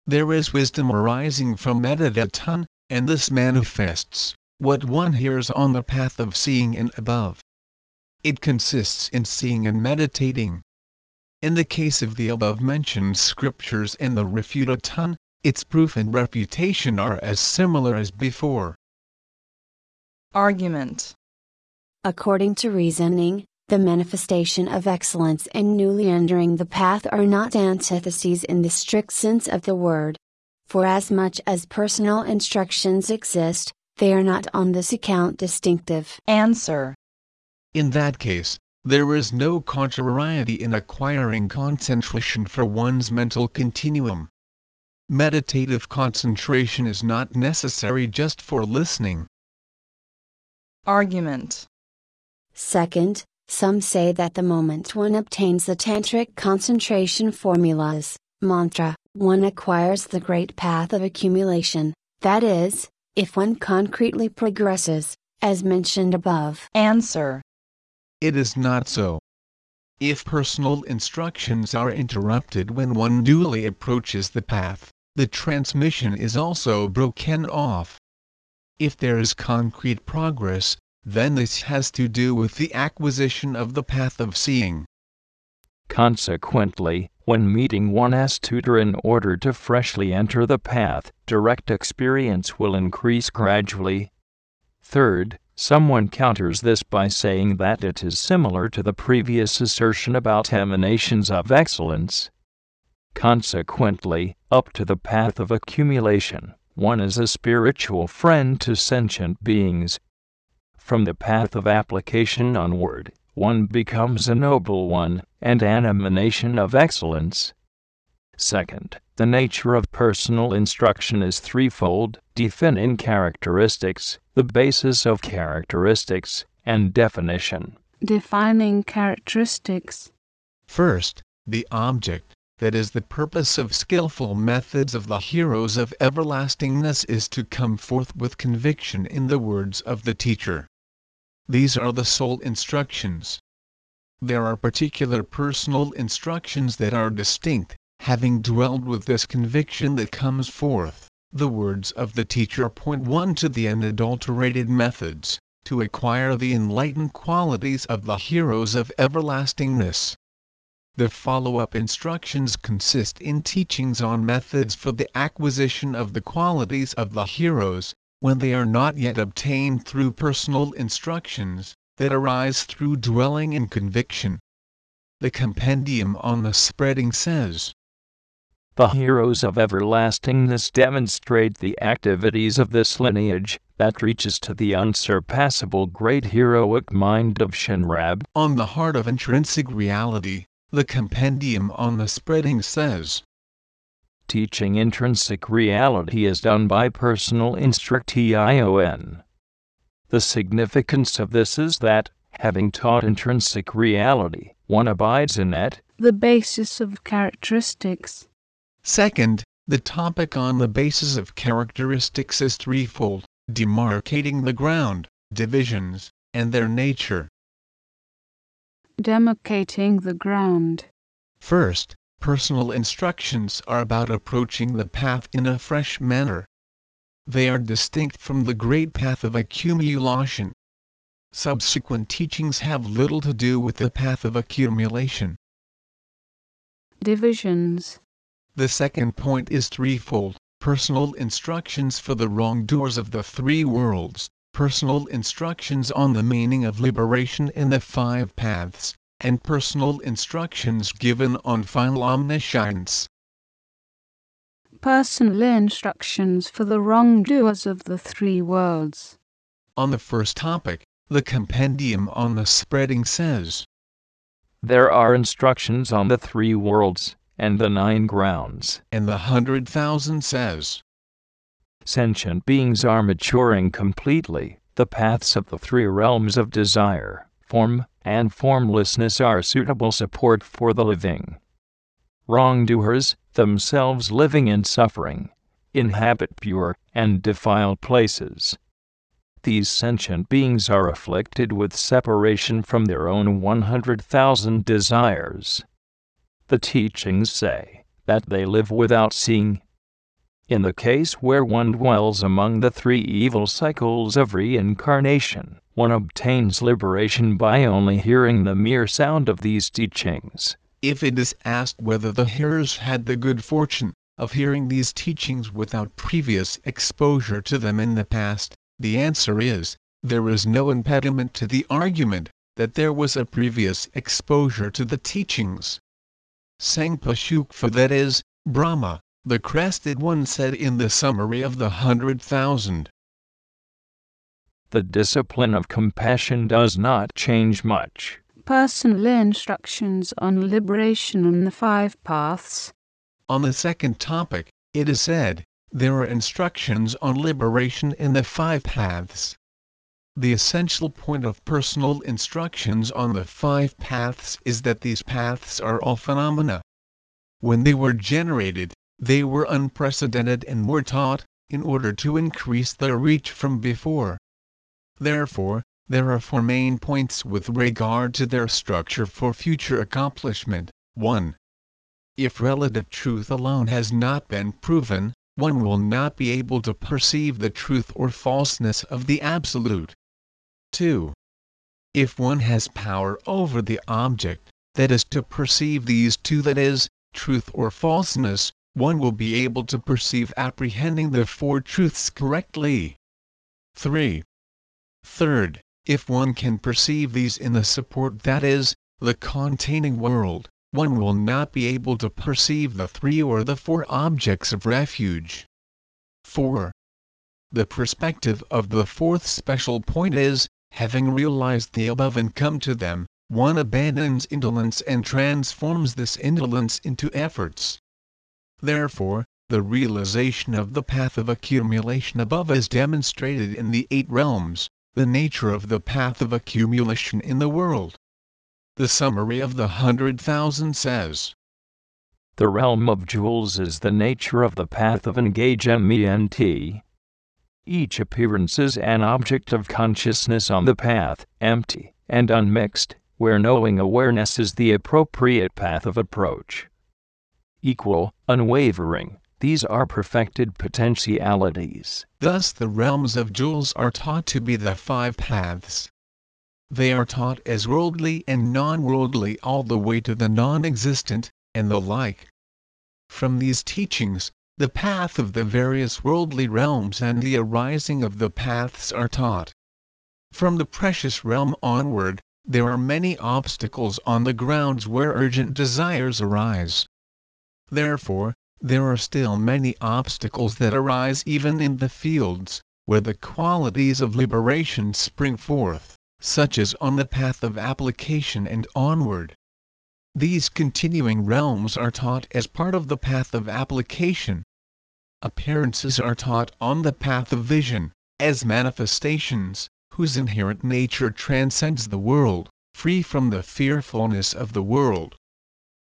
There is wisdom arising from meditation, and this manifests what one hears on the path of seeing and above. It consists in seeing and meditating. In the case of the above mentioned scriptures and the refutation, its proof and refutation are as similar as before. Argument. According to reasoning, the manifestation of excellence and newly entering the path are not antitheses in the strict sense of the word. For as much as personal instructions exist, they are not on this account distinctive. Answer. In that case, there is no contrariety in acquiring concentration for one's mental continuum. Meditative concentration is not necessary just for listening. Argument. Second, some say that the moment one obtains the tantric concentration formulas, mantra, one acquires the great path of accumulation, that is, if one concretely progresses, as mentioned above. Answer. It is not so. If personal instructions are interrupted when one duly approaches the path, the transmission is also broken off. If there is concrete progress, then this has to do with the acquisition of the path of seeing. Consequently, when meeting one's tutor in order to freshly enter the path, direct experience will increase gradually. Third, someone counters this by saying that it is similar to the previous assertion about emanations of excellence. Consequently, up to the path of accumulation, one is a spiritual friend to sentient beings. From the path of application onward, one becomes a noble one, and an emanation of excellence. Second, the nature of personal instruction is threefold defining characteristics, the basis of characteristics, and definition. Defining characteristics. First, the object, that is the purpose of skillful methods of the heroes of everlastingness is to come forth with conviction in the words of the teacher. These are the sole instructions. There are particular personal instructions that are distinct, having dwelled with this conviction that comes forth, the words of the teacher point one to the unadulterated methods, to acquire the enlightened qualities of the heroes of everlastingness. The follow up instructions consist in teachings on methods for the acquisition of the qualities of the heroes, when they are not yet obtained through personal instructions, that arise through dwelling in conviction. The Compendium on the Spreading says The heroes of everlastingness demonstrate the activities of this lineage that reaches to the unsurpassable great heroic mind of Shenrab. On the heart of intrinsic reality, the Compendium on the Spreading says Teaching intrinsic reality is done by personal instruction. The significance of this is that, having taught intrinsic reality, one abides in it. The basis of characteristics. Second, the topic on the basis of characteristics is threefold demarcating the ground, divisions, and their nature. Demarcating the ground. First, personal instructions are about approaching the path in a fresh manner. They are distinct from the great path of accumulation. Subsequent teachings have little to do with the path of accumulation. Divisions. The second point is threefold personal instructions for the wrongdoers of the three worlds, personal instructions on the meaning of liberation in the five paths, and personal instructions given on final omniscience. Personal instructions for the wrongdoers of the three worlds. On the first topic, the Compendium on the Spreading says There are instructions on the three worlds and the nine grounds. And the hundred thousand says, Sentient beings are maturing completely. The paths of the three realms of desire, form, and formlessness are suitable support for the living. Wrongdoers, themselves living in suffering, inhabit pure and defiled places. These sentient beings are afflicted with separation from their own 100,000 desires the teachings say that they live without seeing. In the case where one dwells among the three evil cycles of reincarnation, one obtains liberation by only hearing the mere sound of these teachings. If it is asked whether the hearers had the good fortune of hearing these teachings without previous exposure to them in the past, the answer is there is no impediment to the argument that there was a previous exposure to the teachings. Sangpa that is, Brahma, the crested one said in the summary of the hundred thousand. The discipline of compassion does not change much. Personal instructions on liberation in the five paths. On the second topic, it is said, there are instructions on liberation in the five paths. The essential point of personal instructions on the five paths is that these paths are all phenomena. When they were generated, they were unprecedented and were taught, in order to increase their reach from before. Therefore, there are four main points with regard to their structure for future accomplishment. 1. If relative truth alone has not been proven, one will not be able to perceive the truth or falseness of the Absolute. 2. If one has power over the object, that is to perceive these two that is, truth or falseness, one will be able to perceive apprehending the four truths correctly. 3. Third, if one can perceive these in the support that is, the containing world, one will not be able to perceive the three or the four objects of refuge. 4. The perspective of the fourth special point is, having realized the above and come to them, one abandons indolence and transforms this indolence into efforts. Therefore, the realization of the path of accumulation above is demonstrated in the eight realms, the nature of the path of accumulation in the world. The summary of the hundred thousand says The realm of jewels is the nature of the path of engagement each appearance is an object of consciousness on the path, empty and unmixed, where knowing awareness is the appropriate path of approach. Equal, unwavering, these are perfected potentialities. Thus, the realms of jewels are taught to be the five paths. they are taught as worldly and non-worldly all the way to the non-existent, and the like. From these teachings, the path of the various worldly realms and the arising of the paths are taught. From the precious realm onward, there are many obstacles on the grounds where urgent desires arise. Therefore, there are still many obstacles that arise even in the fields, where the qualities of liberation spring forth, such as on the path of application and onward. These continuing realms are taught as part of the path of application. Appearances are taught on the path of vision, as manifestations, whose inherent nature transcends the world, free from the fearfulness of the world.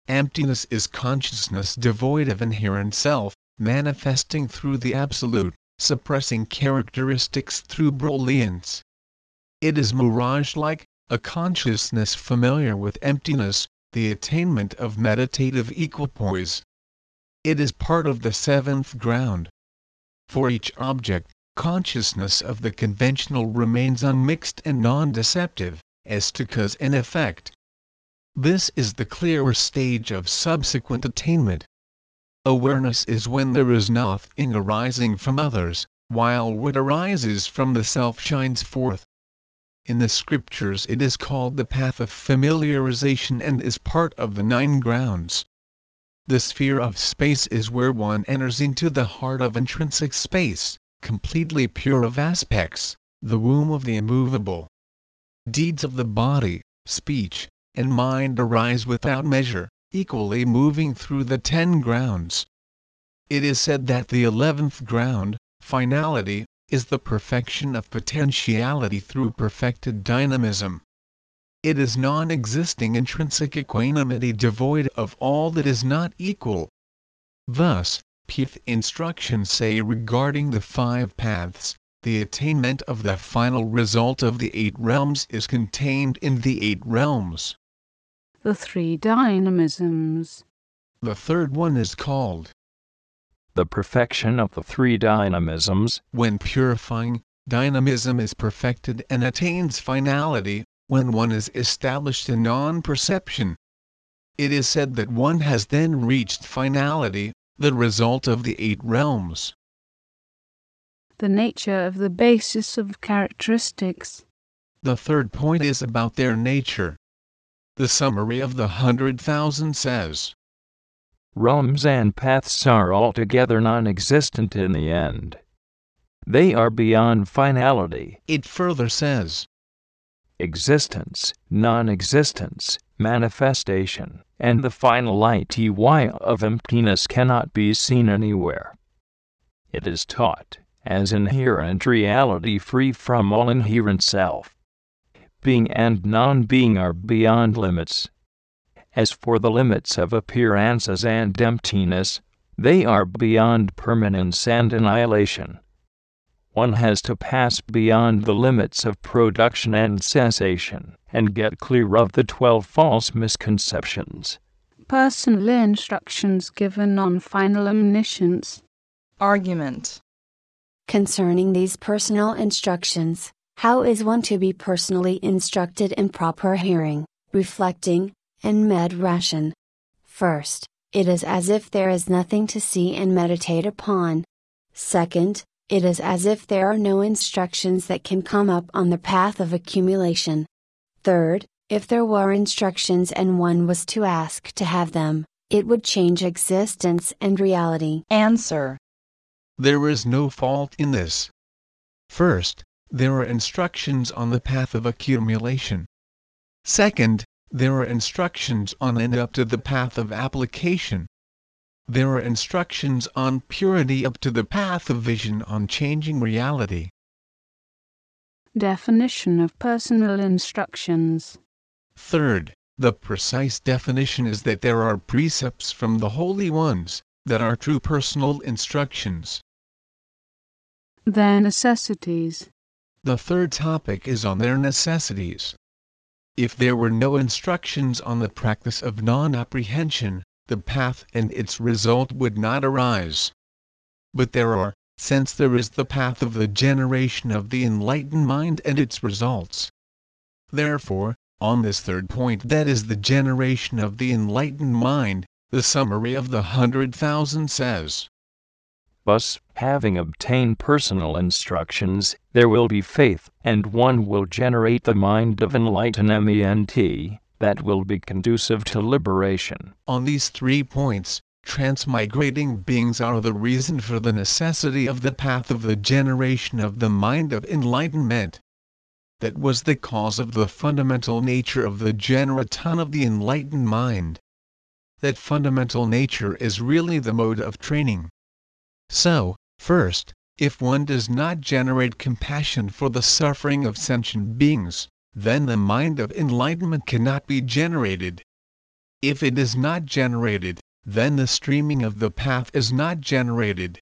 Emptiness is consciousness devoid of inherent self, manifesting through the Absolute, suppressing characteristics through brilliance. It is mirage-like, a consciousness familiar with emptiness, the attainment of meditative equipoise. It is part of the seventh ground. For each object, consciousness of the conventional remains unmixed and non-deceptive, as to cause and effect. This is the clearer stage of subsequent attainment. Awareness is when there is nothing arising from others, while what arises from the self shines forth. In the scriptures it is called the path of familiarization and is part of the nine grounds. The sphere of space is where one enters into the heart of intrinsic space, completely pure of aspects, the womb of the immovable. Deeds of the body, speech, and mind arise without measure, equally moving through the ten grounds. It is said that the eleventh ground, finality, is the perfection of potentiality through perfected dynamism. It is non existing intrinsic equanimity devoid of all that is not equal. Thus, Pith instructions say regarding the five paths, the attainment of the final result of the eight realms is contained in the eight realms. The three dynamisms. The third one is called, The perfection of the three dynamisms, when purifying, dynamism is perfected and attains finality, when one is established in non perception. It is said that one has then reached finality, the result of the eight realms. The nature of the basis of characteristics. The third point is about their nature. The summary of the hundred thousand says, realms and paths are altogether non existent in the end. They are beyond finality, it further says, existence, non existence, manifestation, and the final ity of emptiness cannot be seen anywhere. It is taught as inherent reality free from all inherent self. Being and non being are beyond limits. As for the limits of appearances and emptiness, they are beyond permanence and annihilation. One has to pass beyond the limits of production and cessation and get clear of the 12 false misconceptions. Personal instructions given on final omniscience. Argument. Concerning these personal instructions, how is one to be personally instructed in proper hearing, reflecting, and med ration? First, it is as if there is nothing to see and meditate upon. Second, it is as if there are no instructions that can come up on the path of accumulation. Third, if there were instructions and one was to ask to have them, it would change existence and reality. Answer. There is no fault in this. First, there are instructions on the path of accumulation. Second, there are instructions on and up to the path of application. There are instructions on purity up to the path of vision on changing reality. Definition of personal instructions. Third, the precise definition is that there are precepts from the Holy Ones, that are true personal instructions. Their necessities. The third topic is on their necessities. If there were no instructions on the practice of non apprehension, the path and its result would not arise. But there are, since there is the path of the generation of the enlightened mind and its results. Therefore, on this third point that is the generation of the enlightened mind, the summary of the hundred thousand says, Thus, having obtained personal instructions, there will be faith, and one will generate the mind of enlightenment that will be conducive to liberation. On these three points, transmigrating beings are the reason for the necessity of the path of the generation of the mind of enlightenment. That was the cause of the fundamental nature of the generaton of the enlightened mind. That fundamental nature is really the mode of training. So, first, if one does not generate compassion for the suffering of sentient beings, then the mind of enlightenment cannot be generated. If it is not generated, then the streaming of the path is not generated.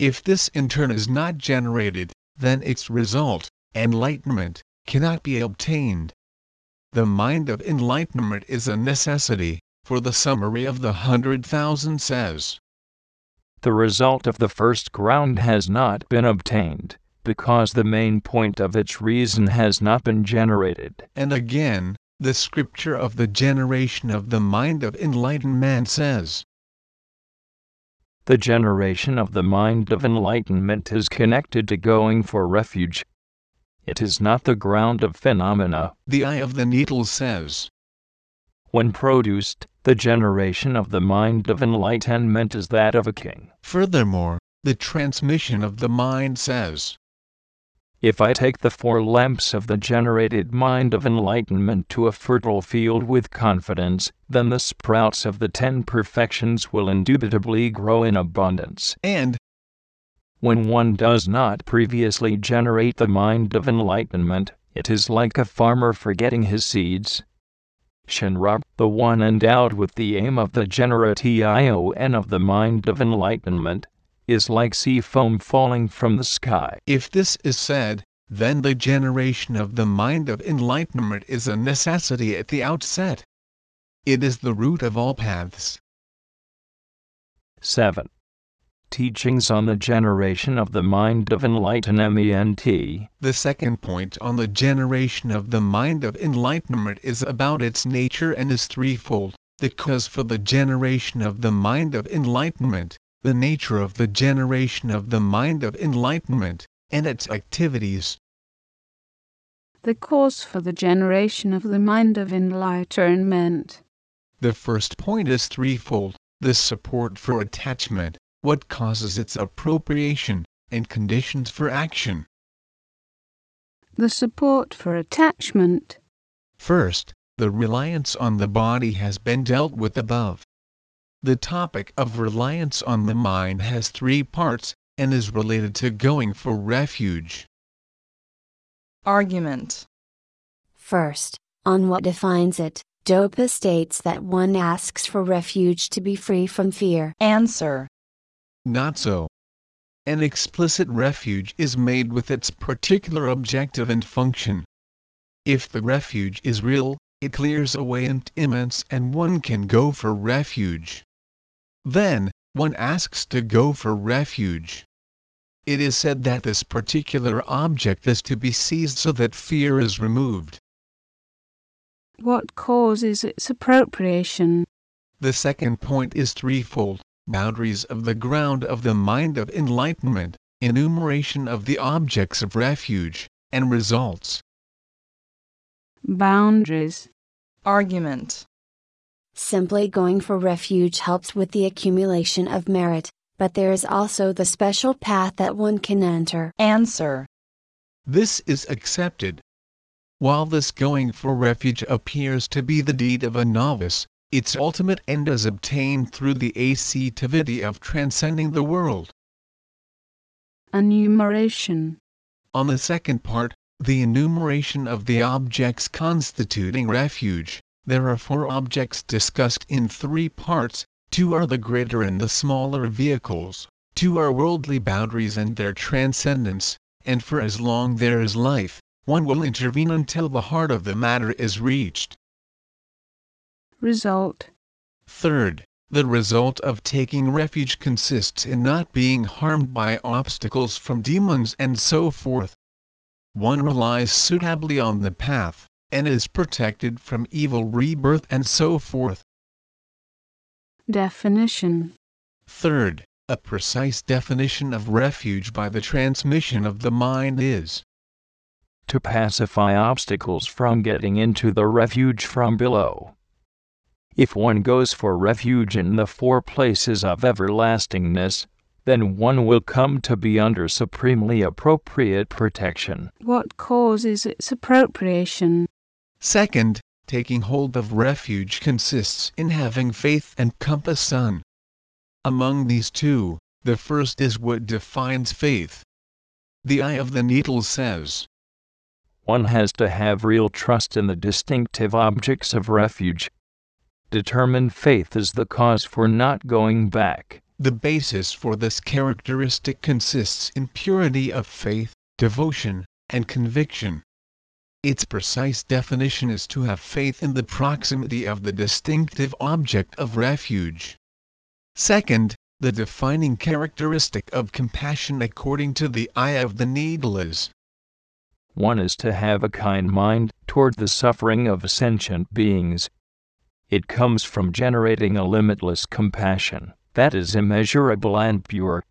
If this in turn is not generated, then its result, enlightenment, cannot be obtained. The mind of enlightenment is a necessity, for the summary of the hundred thousand says. The result of the first ground has not been obtained because the main point of its reason has not been generated. And again, the scripture of the generation of the mind of enlightened man says, The generation of the mind of enlightenment is connected to going for refuge. It is not the ground of phenomena. The eye of the needle says, When produced, the generation of the mind of enlightenment is that of a king. Furthermore, the transmission of the mind says, if I take the four lamps of the generated mind of enlightenment to a fertile field with confidence, then the sprouts of the ten perfections will indubitably grow in abundance. And when one does not previously generate the mind of enlightenment, it is like a farmer forgetting his seeds. Shenrab, the one endowed with the aim of the generation of the mind of enlightenment, is like sea foam falling from the sky. If this is said, then the generation of the mind of enlightenment is a necessity at the outset. It is the root of all paths. 7. Teachings on the generation of the mind of enlightenment. The second point on the generation of the mind of enlightenment is about its nature and is threefold. The cause for the generation of the mind of enlightenment, the nature of the generation of the mind of enlightenment, and its activities. The cause for the generation of the mind of enlightenment. The first point is threefold the support for attachment, what causes its appropriation, and conditions for action. The support for attachment. First, the reliance on the body has been dealt with above. The topic of reliance on the mind has three parts, and is related to going for refuge. Argument. First, on what defines it, Dopa states that one asks for refuge to be free from fear. Answer. Not so. An explicit refuge is made with its particular objective and function. If the refuge is real, it clears away impediments and one can go for refuge. Then, one asks to go for refuge. It is said that this particular object is to be seized so that fear is removed. What causes its appropriation? The second point is threefold boundaries of the ground of the mind of enlightenment, enumeration of the objects of refuge, and results. Boundaries. Argument. Simply going for refuge helps with the accumulation of merit, but there is also the special path that one can enter. Answer. This is accepted. While this going for refuge appears to be the deed of a novice, its ultimate end is obtained through the activity of transcending the world. Enumeration. On the second part, the enumeration of the objects constituting refuge, there are four objects discussed in three parts, two are the greater and the smaller vehicles, two are worldly boundaries and their transcendence, and for as long there is life, one will intervene until the heart of the matter is reached. Result. Third, the result of taking refuge consists in not being harmed by obstacles from demons and so forth. One relies suitably on the path, and is protected from evil rebirth and so forth. Definition Third, a precise definition of refuge by the transmission of the mind is to pacify obstacles from getting into the refuge from below. If one goes for refuge in the four places of everlastingness, then one will come to be under supremely appropriate protection. What causes its appropriation? Second, taking hold of refuge consists in having faith and compassion. Among these two, the first is what defines faith. The eye of the needle says, One has to have real trust in the distinctive objects of refuge. Determined faith is the cause for not going back. The basis for this characteristic consists in purity of faith, devotion, and conviction. Its precise definition is to have faith in the proximity of the distinctive object of refuge. Second, the defining characteristic of compassion according to the eye of the needle is One is to have a kind mind toward the suffering of sentient beings. It comes from generating a limitless compassion that is immeasurable and pure.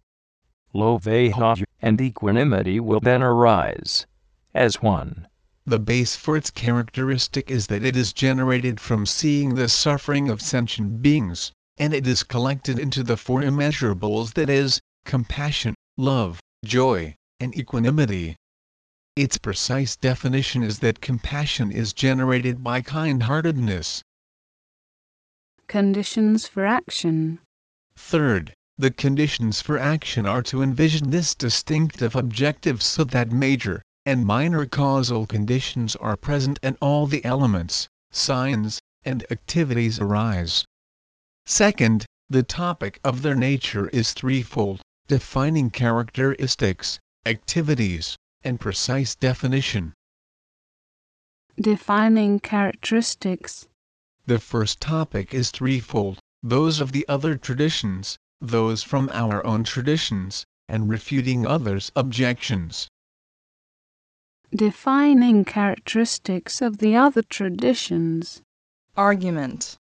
Loveha and equanimity will then arise as one. The base for its characteristic is that it is generated from seeing the suffering of sentient beings, and it is collected into the four immeasurables that is, compassion, love, joy, and equanimity. Its precise definition is that compassion is generated by kind heartedness. Conditions for action. Third, the conditions for action are to envision this distinctive objective so that major and minor causal conditions are present and all the elements, signs, and activities arise. Second, the topic of their nature is threefold defining characteristics, activities, and precise definition. Defining characteristics. The first topic is threefold those of the other traditions, those from our own traditions, and refuting others' objections. Defining characteristics of the other traditions. Argument.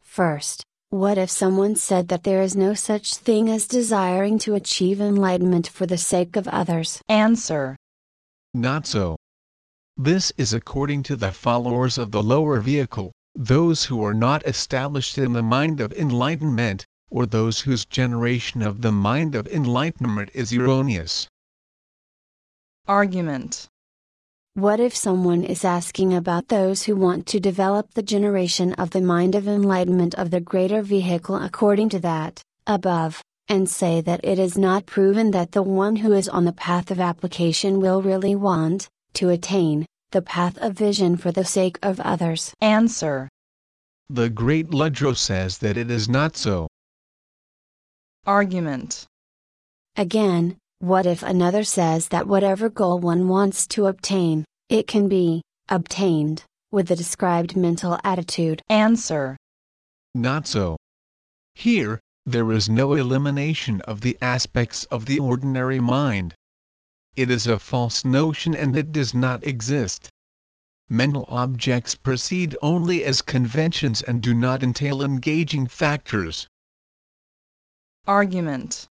First, what if someone said that there is no such thing as desiring to achieve enlightenment for the sake of others? Answer. Not so. This is according to the followers of the lower vehicle, those who are not established in the mind of enlightenment, or those whose generation of the mind of enlightenment is erroneous. Argument. What if someone is asking about those who want to develop the generation of the mind of enlightenment of the greater vehicle according to that, above, and say that it is not proven that the one who is on the path of application will really want, to attain, the path of vision for the sake of others? Answer. The great Lodro says that it is not so. Argument. Again, what if another says that whatever goal one wants to obtain, it can be obtained with the described mental attitude? Answer. Not so. Here, there is no elimination of the aspects of the ordinary mind. It is a false notion and it does not exist. Mental objects proceed only as conventions and do not entail engaging factors. Argument.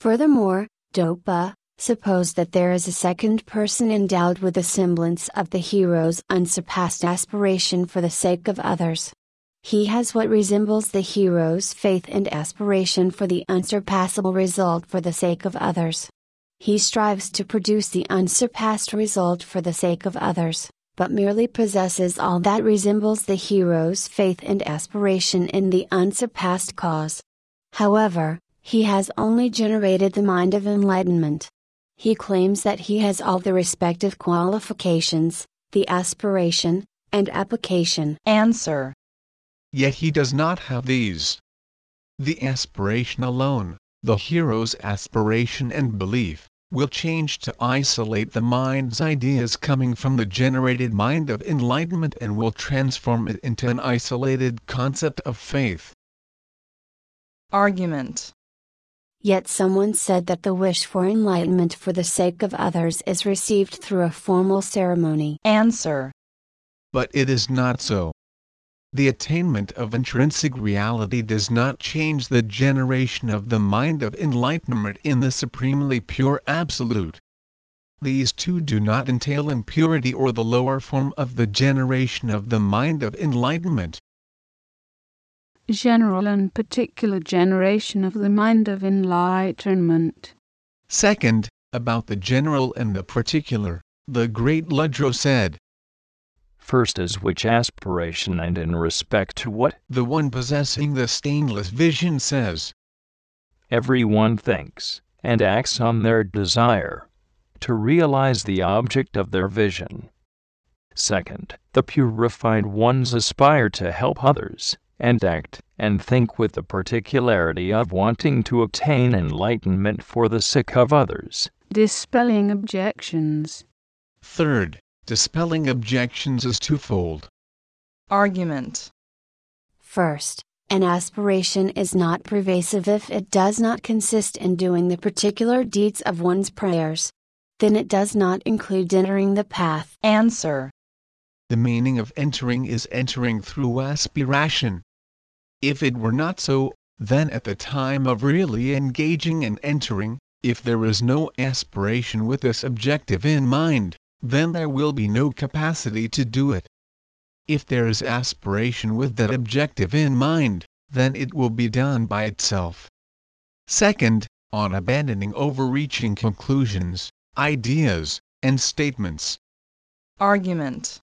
Furthermore, Dopa, suppose that there is a second person endowed with a semblance of the hero's unsurpassed aspiration for the sake of others. He has what resembles the hero's faith and aspiration for the unsurpassable result for the sake of others. He strives to produce the unsurpassed result for the sake of others, but merely possesses all that resembles the hero's faith and aspiration in the unsurpassed cause. However, he has only generated the mind of enlightenment. He claims that he has all the respective qualifications, the aspiration, and application. Answer. Yet he does not have these. The aspiration alone, the hero's aspiration and belief, will change to isolate the mind's ideas coming from the generated mind of enlightenment and will transform it into an isolated concept of faith. Argument. Yet someone said that the wish for enlightenment for the sake of others is received through a formal ceremony. Answer. but it is not so. The attainment of intrinsic reality does not change the generation of the mind of enlightenment in the supremely pure Absolute. These two do not entail impurity or the lower form of the generation of the mind of enlightenment. General and particular generation of the mind of enlightenment. Second, about the general and the particular, the great Lodro said, First is which aspiration and in respect to what the one possessing the stainless vision says, every one thinks and acts on their desire to realize the object of their vision. Second, the purified ones aspire to help others and act and think with the particularity of wanting to obtain enlightenment for the sake of others. Dispelling objections. Third, dispelling objections is twofold. Argument. First, an aspiration is not pervasive if it does not consist in doing the particular deeds of one's prayers. Then it does not include entering the path. Answer. The meaning of entering is entering through aspiration. If it were not so, then at the time of really engaging and entering, if there is no aspiration with this objective in mind, then there will be no capacity to do it. If there is aspiration with that objective in mind, then it will be done by itself. Second, on abandoning overreaching conclusions, ideas, and statements. Argument.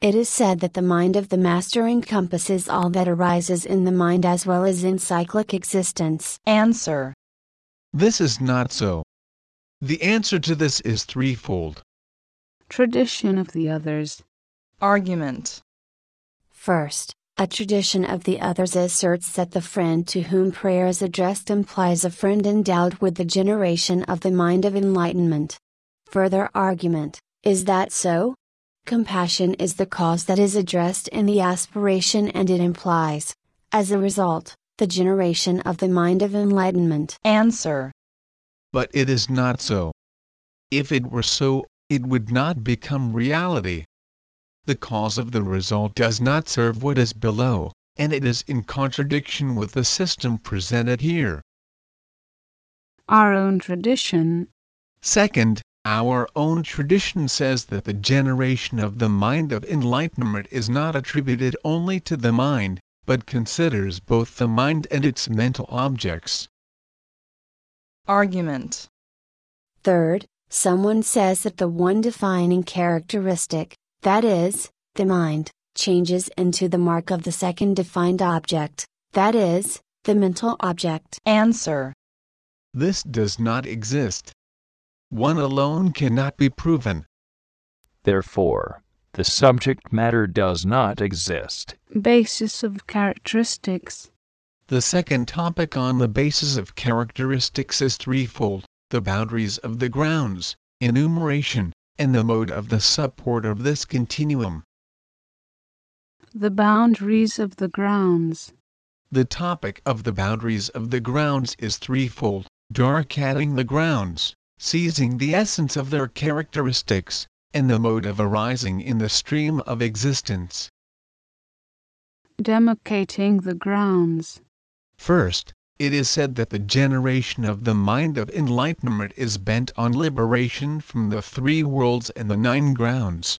It is said that the mind of the master encompasses all that arises in the mind as well as in cyclic existence. Answer. This is not so. The answer to this is threefold. Tradition of the others. Argument. First, a tradition of the others asserts that the friend to whom prayer is addressed implies a friend endowed with the generation of the mind of enlightenment. Further argument is that so? Compassion is the cause that is addressed in the aspiration and it implies, as a result, the generation of the mind of enlightenment. Answer. But it is not so. If it were so, it would not become reality. The cause of the result does not serve what is below, and it is in contradiction with the system presented here. Our own tradition. Second, our own tradition says that the generation of the mind of enlightenment is not attributed only to the mind, but considers both the mind and its mental objects. Argument. Third, someone says that the one defining characteristic, that is, the mind, changes into the mark of the second defined object, that is, the mental object. Answer. This does not exist. One alone cannot be proven. Therefore, the subject matter does not exist. Basis of characteristics. The second topic on the basis of characteristics is threefold the boundaries of the grounds, enumeration, and the mode of the support of this continuum. The boundaries of the grounds. The topic of the boundaries of the grounds is threefold darkening the grounds, seizing the essence of their characteristics, and the mode of arising in the stream of existence. Demarcating the grounds. First, it is said that the generation of the mind of enlightenment is bent on liberation from the three worlds and the nine grounds.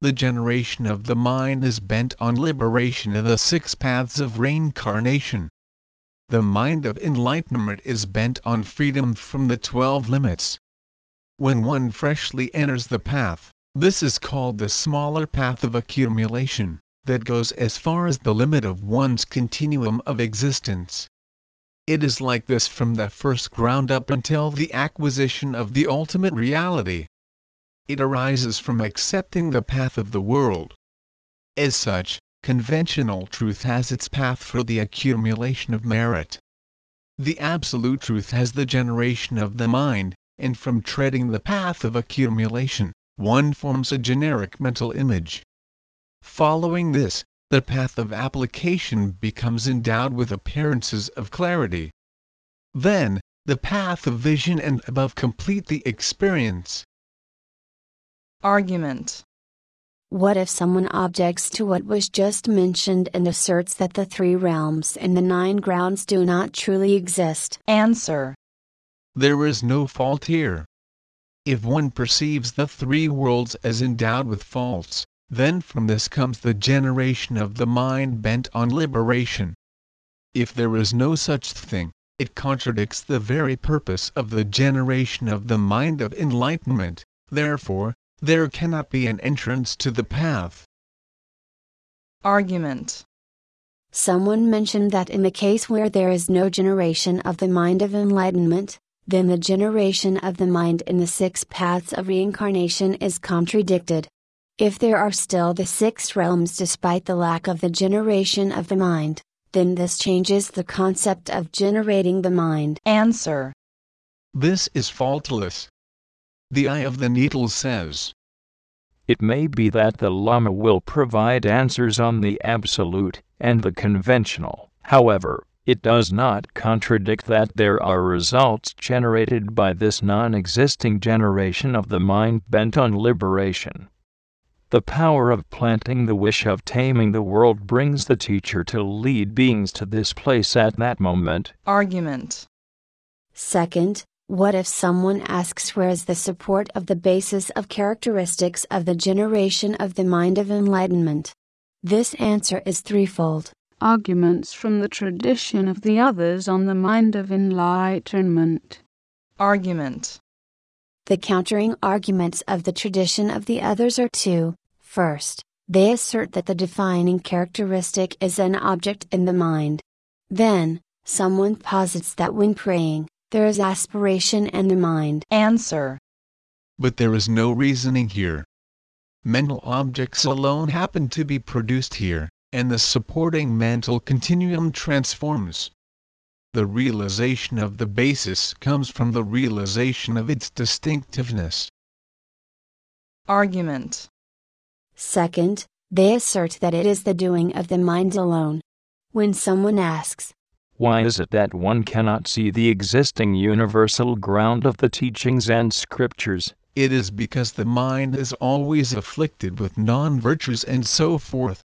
The generation of the mind is bent on liberation in the six paths of reincarnation. The mind of enlightenment is bent on freedom from the twelve limits. When one freshly enters the path, this is called the smaller path of accumulation that goes as far as the limit of one's continuum of existence. It is like this from the first ground up until the acquisition of the ultimate reality. It arises from accepting the path of the world. As such, conventional truth has its path for the accumulation of merit. The absolute truth has the generation of the mind, and from treading the path of accumulation, one forms a generic mental image. Following this, the path of application becomes endowed with appearances of clarity. Then, the path of vision and above complete the experience. Argument. What if someone objects to what was just mentioned and asserts that the three realms and the nine grounds do not truly exist? Answer. There is no fault here. If one perceives the three worlds as endowed with faults, then from this comes the generation of the mind bent on liberation. If there is no such thing, it contradicts the very purpose of the generation of the mind of enlightenment, therefore, there cannot be an entrance to the path. Argument. Someone mentioned that in the case where there is no generation of the mind of enlightenment, then the generation of the mind in the six paths of reincarnation is contradicted. If there are still the six realms despite the lack of the generation of the mind, then this changes the concept of generating the mind. Answer. This is faultless. The eye of the needle says, It may be that the Lama will provide answers on the absolute and the conventional. However, it does not contradict that there are results generated by this non existing generation of the mind bent on liberation. The power of planting the wish of taming the world brings the teacher to lead beings to this place at that moment. Argument. Second, what if someone asks where is the support of the basis of characteristics of the generation of the mind of enlightenment? This answer is threefold. Arguments from the tradition of the others on the mind of enlightenment. Argument. The countering arguments of the tradition of the others are two. First, they assert that the defining characteristic is an object in the mind. Then, someone posits that when praying, there is aspiration in the mind. Answer. but there is no reasoning here. Mental objects alone happen to be produced here, and the supporting mental continuum transforms. The realization of the basis comes from the realization of its distinctiveness. Argument. Second, they assert that it is the doing of the mind alone. When someone asks, Why is it that one cannot see the existing universal ground of the teachings and scriptures? It is because the mind is always afflicted with non virtues and so forth.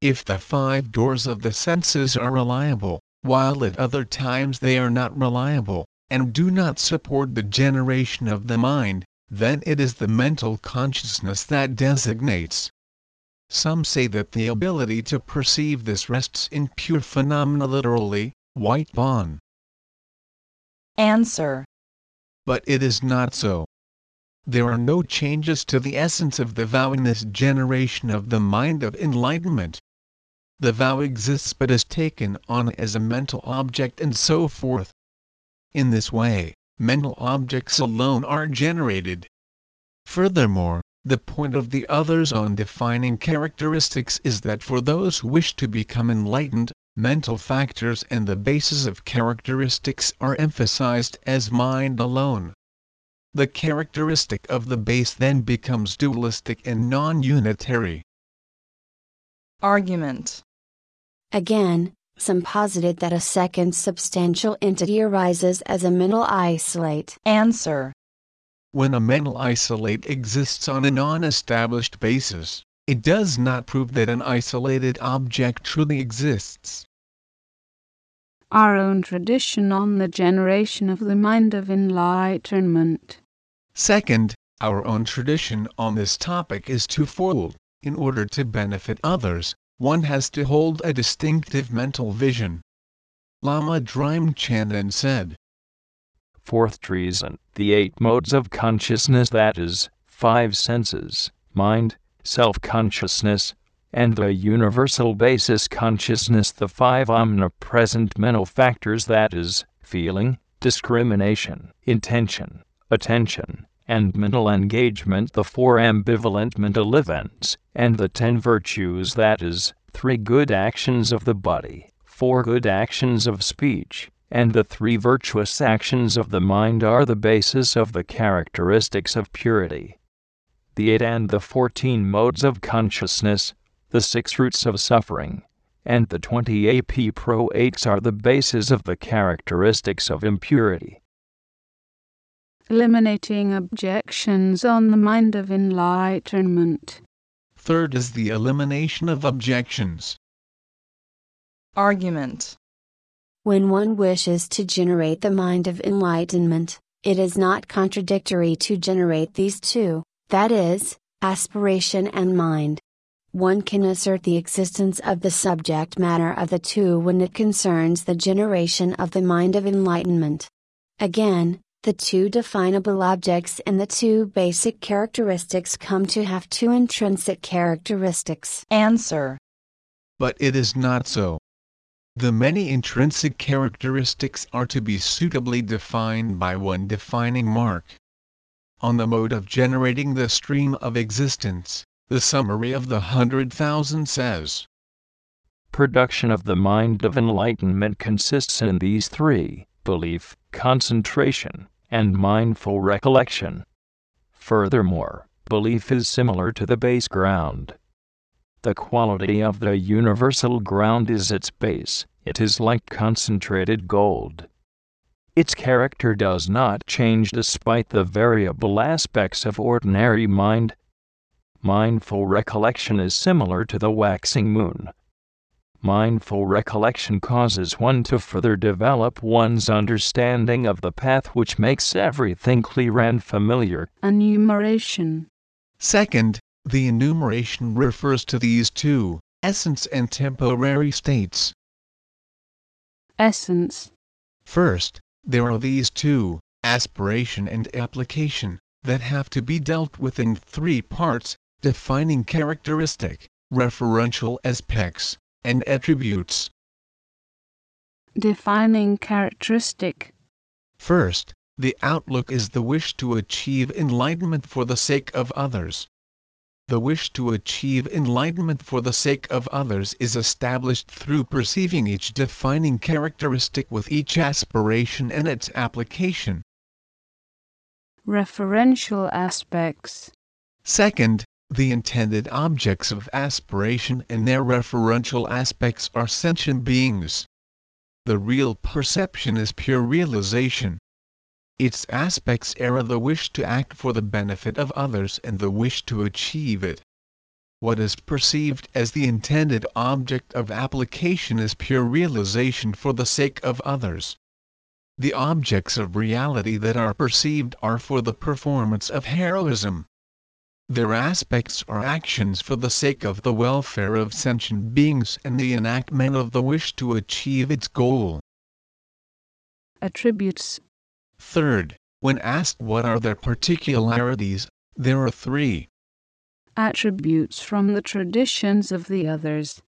If the five doors of the senses are reliable, while at other times they are not reliable, and do not support the generation of the mind, then it is the mental consciousness that designates. Some say that the ability to perceive this rests in pure phenomena literally, white Bon. Answer. But it is not so. There are no changes to the essence of the vow in this generation of the mind of enlightenment. The vow exists but is taken on as a mental object and so forth. In this way, mental objects alone are generated. Furthermore, the point of the others on defining characteristics is that for those who wish to become enlightened, mental factors and the basis of characteristics are emphasized as mind alone. The characteristic of the base then becomes dualistic and non unitary. Argument. again, some posited that a second substantial entity arises as a mental isolate. Answer. When a mental isolate exists on a non established basis, it does not prove that an isolated object truly exists. Our own tradition on the generation of the mind of enlightenment. Second, our own tradition on this topic is twofold. In order to benefit others, one has to hold a distinctive mental vision. Lama Drime Chandan said, Fourth reason the eight modes of consciousness that is, five senses, mind, self consciousness, and the universal basis consciousness, the five omnipresent mental factors that is, feeling, discrimination, intention, attention, and mental engagement, the four ambivalent mental events, and the ten virtues that is, three good actions of the body, four good actions of speech, and the three virtuous actions of the mind are the basis of the characteristics of purity. The eight and the fourteen modes of consciousness, the six roots of suffering, and the twenty AP Pro 8s are the basis of the characteristics of impurity. Eliminating objections on the mind of enlightenment. Third is the elimination of objections. Argument. When one wishes to generate the mind of enlightenment, it is not contradictory to generate these two, that is, aspiration and mind. One can assert the existence of the subject matter of the two when it concerns the generation of the mind of enlightenment. Again, the two definable objects and the two basic characteristics come to have two intrinsic characteristics. Answer. But it is not so. The many intrinsic characteristics are to be suitably defined by one defining mark. On the mode of generating the stream of existence, the summary of the hundred thousand says Production of the mind of enlightenment consists in these three belief, concentration, and mindful recollection. Furthermore, belief is similar to the base ground. The quality of the universal ground is its base, it is like concentrated gold. Its character does not change despite the variable aspects of ordinary mind. Mindful recollection is similar to the waxing moon. Mindful recollection causes one to further develop one's understanding of the path which makes everything clear and familiar. Enumeration. Second, the enumeration refers to these two, essence and temporary states. Essence. First, there are these two, aspiration and application, that have to be dealt with in three parts, defining characteristic, referential aspects, and attributes. Defining characteristic. First, the outlook is the wish to achieve enlightenment for the sake of others. The wish to achieve enlightenment for the sake of others is established through perceiving each defining characteristic with each aspiration and its application. Referential aspects. Second, the intended objects of aspiration and their referential aspects are sentient beings. The real perception is pure realization. Its aspects are the wish to act for the benefit of others and the wish to achieve it. What is perceived as the intended object of application is pure realization for the sake of others. The objects of reality that are perceived are for the performance of heroism. Their aspects are actions for the sake of the welfare of sentient beings and the enactment of the wish to achieve its goal. Attributes. Third, when asked what are their particularities, there are three. Attributes from the traditions of the others.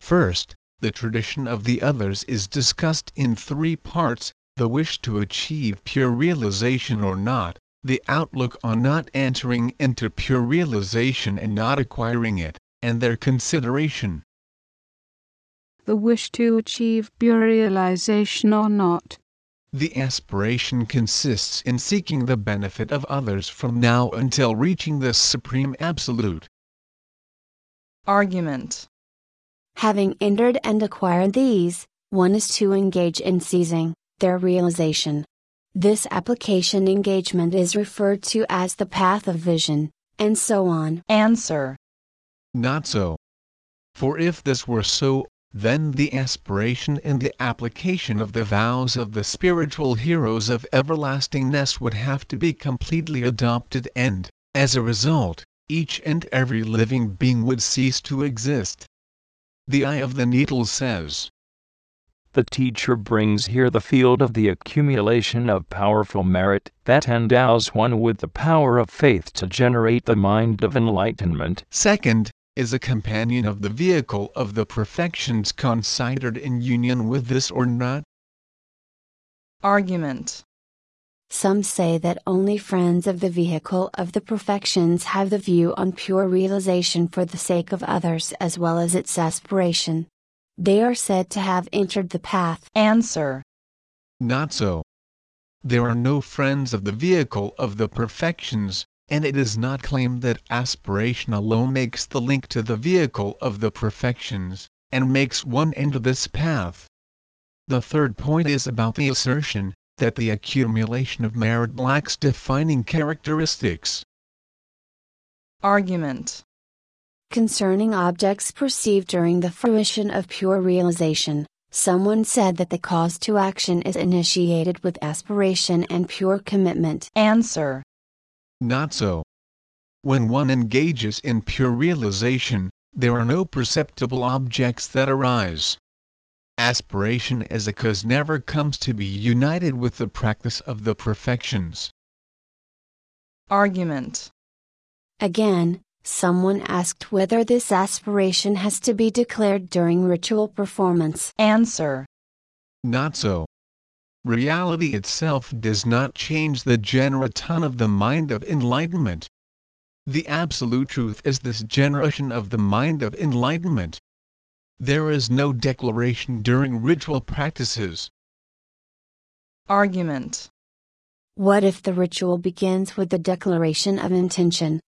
First, the tradition of the others is discussed in three parts the wish to achieve pure realization or not, the outlook on not entering into pure realization and not acquiring it, and their consideration. The wish to achieve pure realization or not. The aspiration consists in seeking the benefit of others from now until reaching the Supreme Absolute. Argument. Having entered and acquired these, one is to engage in seizing their realization. This application engagement is referred to as the path of vision, and so on. Answer. Not so. For if this were so, then the aspiration and the application of the vows of the spiritual heroes of everlastingness would have to be completely adopted and, as a result, each and every living being would cease to exist. The eye of the needle says, The teacher brings here the field of the accumulation of powerful merit that endows one with the power of faith to generate the mind of enlightenment. Second, is a companion of the vehicle of the perfections considered in union with this or not? Argument. Some say that only friends of the vehicle of the perfections have the view on pure realization for the sake of others as well as its aspiration. They are said to have entered the path. Answer. Not so. There are no friends of the vehicle of the perfections, and it is not claimed that aspiration alone makes the link to the vehicle of the perfections, and makes one enter this path. The third point is about the assertion that the accumulation of merit lacks defining characteristics. Argument. Concerning objects perceived during the fruition of pure realization, someone said that the cause to action is initiated with aspiration and pure commitment. Answer. Not so. When one engages in pure realization, there are no perceptible objects that arise. Aspiration as a cause never comes to be united with the practice of the perfections. Argument. Again, someone asked whether this aspiration has to be declared during ritual performance. Answer. Not so. Reality itself does not change the generaton of the mind of enlightenment. The absolute truth is this generation of the mind of enlightenment. There is no declaration during ritual practices. Argument. What if the ritual begins with the declaration of intention?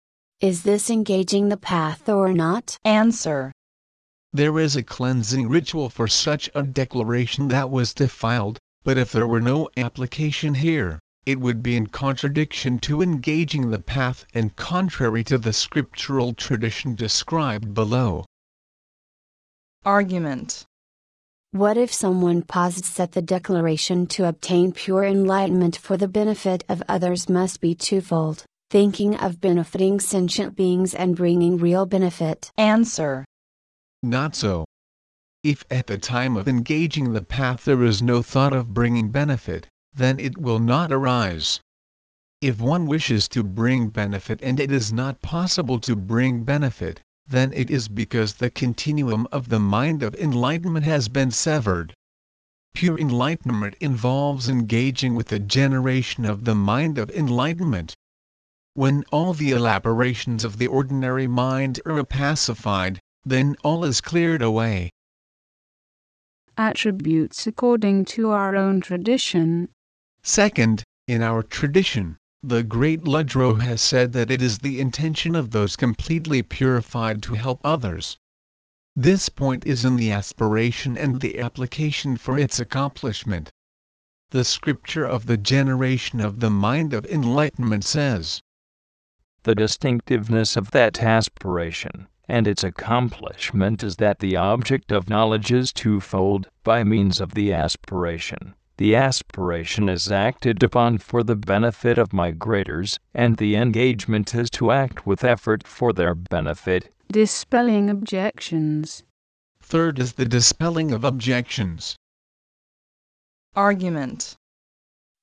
Is this engaging the path or not? Answer. There is a cleansing ritual for such a declaration that was defiled, but if there were no application here, it would be in contradiction to engaging the path and contrary to the scriptural tradition described below. Argument. What if someone posits that the declaration to obtain pure enlightenment for the benefit of others must be twofold, thinking of benefiting sentient beings and bringing real benefit? Answer. Not so. If at the time of engaging the path there is no thought of bringing benefit, then it will not arise. If one wishes to bring benefit and it is not possible to bring benefit, then it is because the continuum of the mind of enlightenment has been severed. Pure enlightenment involves engaging with the generation of the mind of enlightenment. When all the elaborations of the ordinary mind are pacified, then all is cleared away. Attributes according to our own tradition. Second, in our tradition, the great Lodro has said that it is the intention of those completely purified to help others. This point is in the aspiration and the application for its accomplishment. The scripture of the generation of the mind of enlightenment says, The distinctiveness of that aspiration and its accomplishment is that the object of knowledge is twofold by means of the aspiration the aspiration is acted upon for the benefit of migrators, and the engagement is to act with effort for their benefit. Dispelling objections. Third is the dispelling of objections. Argument.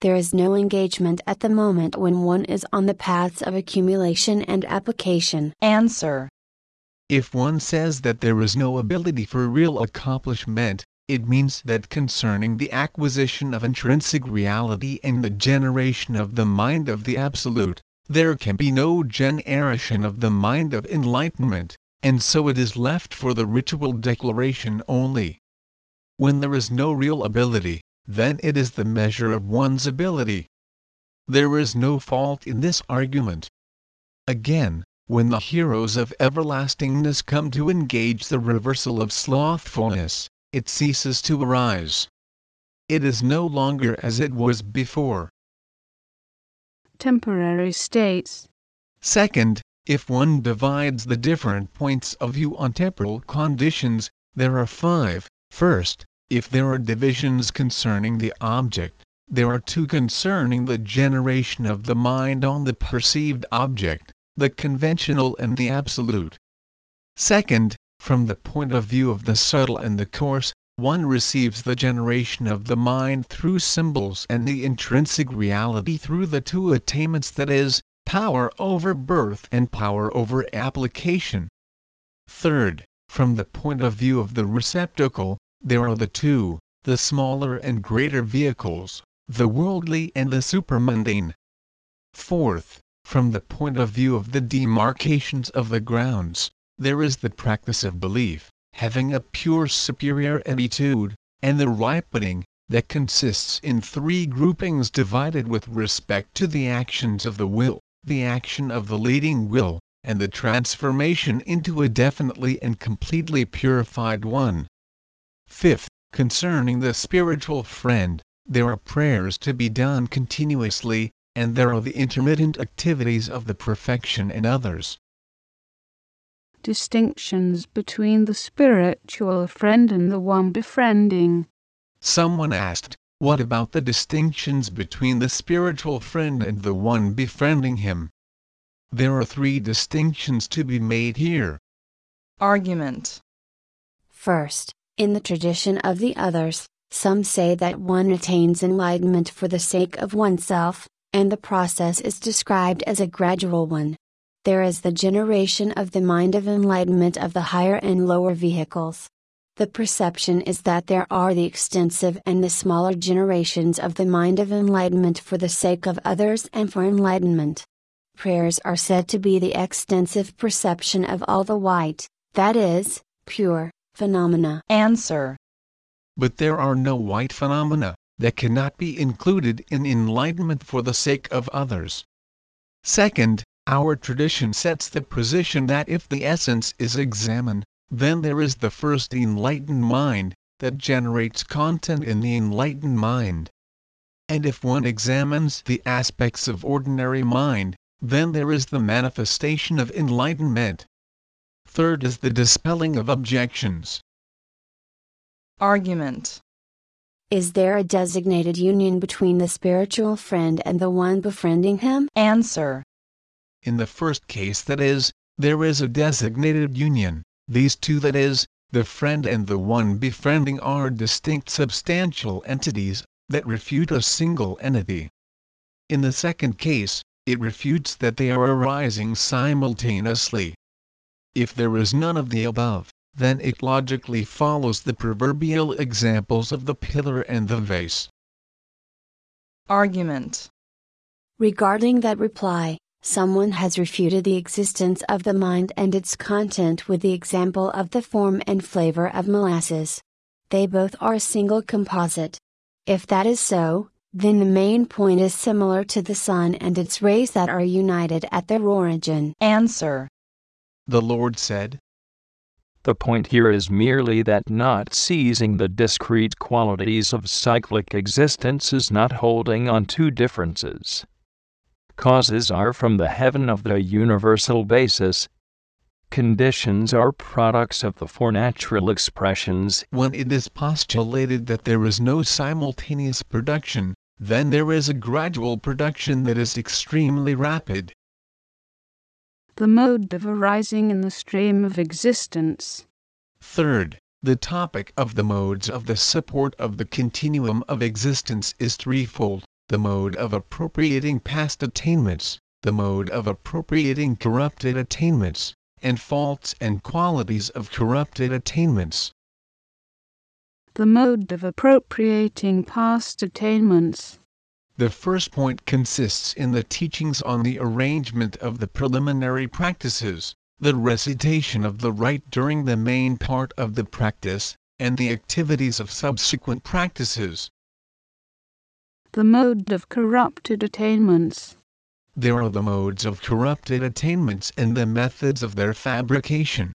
There is no engagement at the moment when one is on the paths of accumulation and application. Answer. If one says that there is no ability for real accomplishment, it means that concerning the acquisition of intrinsic reality and the generation of the mind of the Absolute, there can be no generation of the mind of enlightenment, and so it is left for the ritual declaration only. When there is no real ability, then it is the measure of one's ability. There is no fault in this argument. Again, when the heroes of everlastingness come to engage the reversal of slothfulness, it ceases to arise. It is no longer as it was before. Temporary states. Second, if one divides the different points of view on temporal conditions, there are five. First, if there are divisions concerning the object, there are two concerning the generation of the mind on the perceived object, the conventional and the absolute. Second, from the point of view of the subtle and the coarse, one receives the generation of the mind through symbols and the intrinsic reality through the two attainments that is, power over birth and power over application. Third, from the point of view of the receptacle, there are the two, the smaller and greater vehicles, the worldly and the supermundane. Fourth, from the point of view of the demarcations of the grounds, there is the practice of belief, having a pure superior attitude, and the ripening, that consists in three groupings divided with respect to the actions of the will, the action of the leading will, and the transformation into a definitely and completely purified one. Fifth, concerning the spiritual friend, there are prayers to be done continuously, and there are the intermittent activities of the perfection and others. Distinctions between the spiritual friend and the one befriending. Someone asked, What about the distinctions between the spiritual friend and the one befriending him? There are three distinctions to be made here. Argument. First, in the tradition of the others, some say that one attains enlightenment for the sake of oneself, and the process is described as a gradual one. There is the generation of the mind of enlightenment of the higher and lower vehicles. The perception is that there are the extensive and the smaller generations of the mind of enlightenment for the sake of others and for enlightenment. Prayers are said to be the extensive perception of all the white, that is, pure, phenomena. Answer. But there are no white phenomena that cannot be included in enlightenment for the sake of others. Second, our tradition sets the position that if the essence is examined, then there is the first enlightened mind that generates content in the enlightened mind. And if one examines the aspects of ordinary mind, then there is the manifestation of enlightenment. Third is the dispelling of objections. Argument. Is there a designated union between the spiritual friend and the one befriending him? Answer. In the first case, that is, there is a designated union, these two, that is, the friend and the one befriending, are distinct substantial entities that refute a single entity. In the second case, it refutes that they are arising simultaneously. If there is none of the above, then it logically follows the proverbial examples of the pillar and the vase. Argument. Regarding that reply, someone has refuted the existence of the mind and its content with the example of the form and flavor of molasses. They both are a single composite. If that is so, then the main point is similar to the sun and its rays that are united at their origin. Answer. The Lord said, The point here is merely that not seizing the discrete qualities of cyclic existence is not holding on to differences. Causes are from the heaven of the universal basis. Conditions are products of the four natural expressions. When it is postulated that there is no simultaneous production, then there is a gradual production that is extremely rapid. The mode of arising in the stream of existence. Third, the topic of the modes of the support of the continuum of existence is threefold the mode of appropriating past attainments, the mode of appropriating corrupted attainments, and faults and qualities of corrupted attainments. The mode of appropriating past attainments. The first point consists in the teachings on the arrangement of the preliminary practices, the recitation of the rite during the main part of the practice, and the activities of subsequent practices. The mode of corrupted attainments. There are the modes of corrupted attainments and the methods of their fabrication.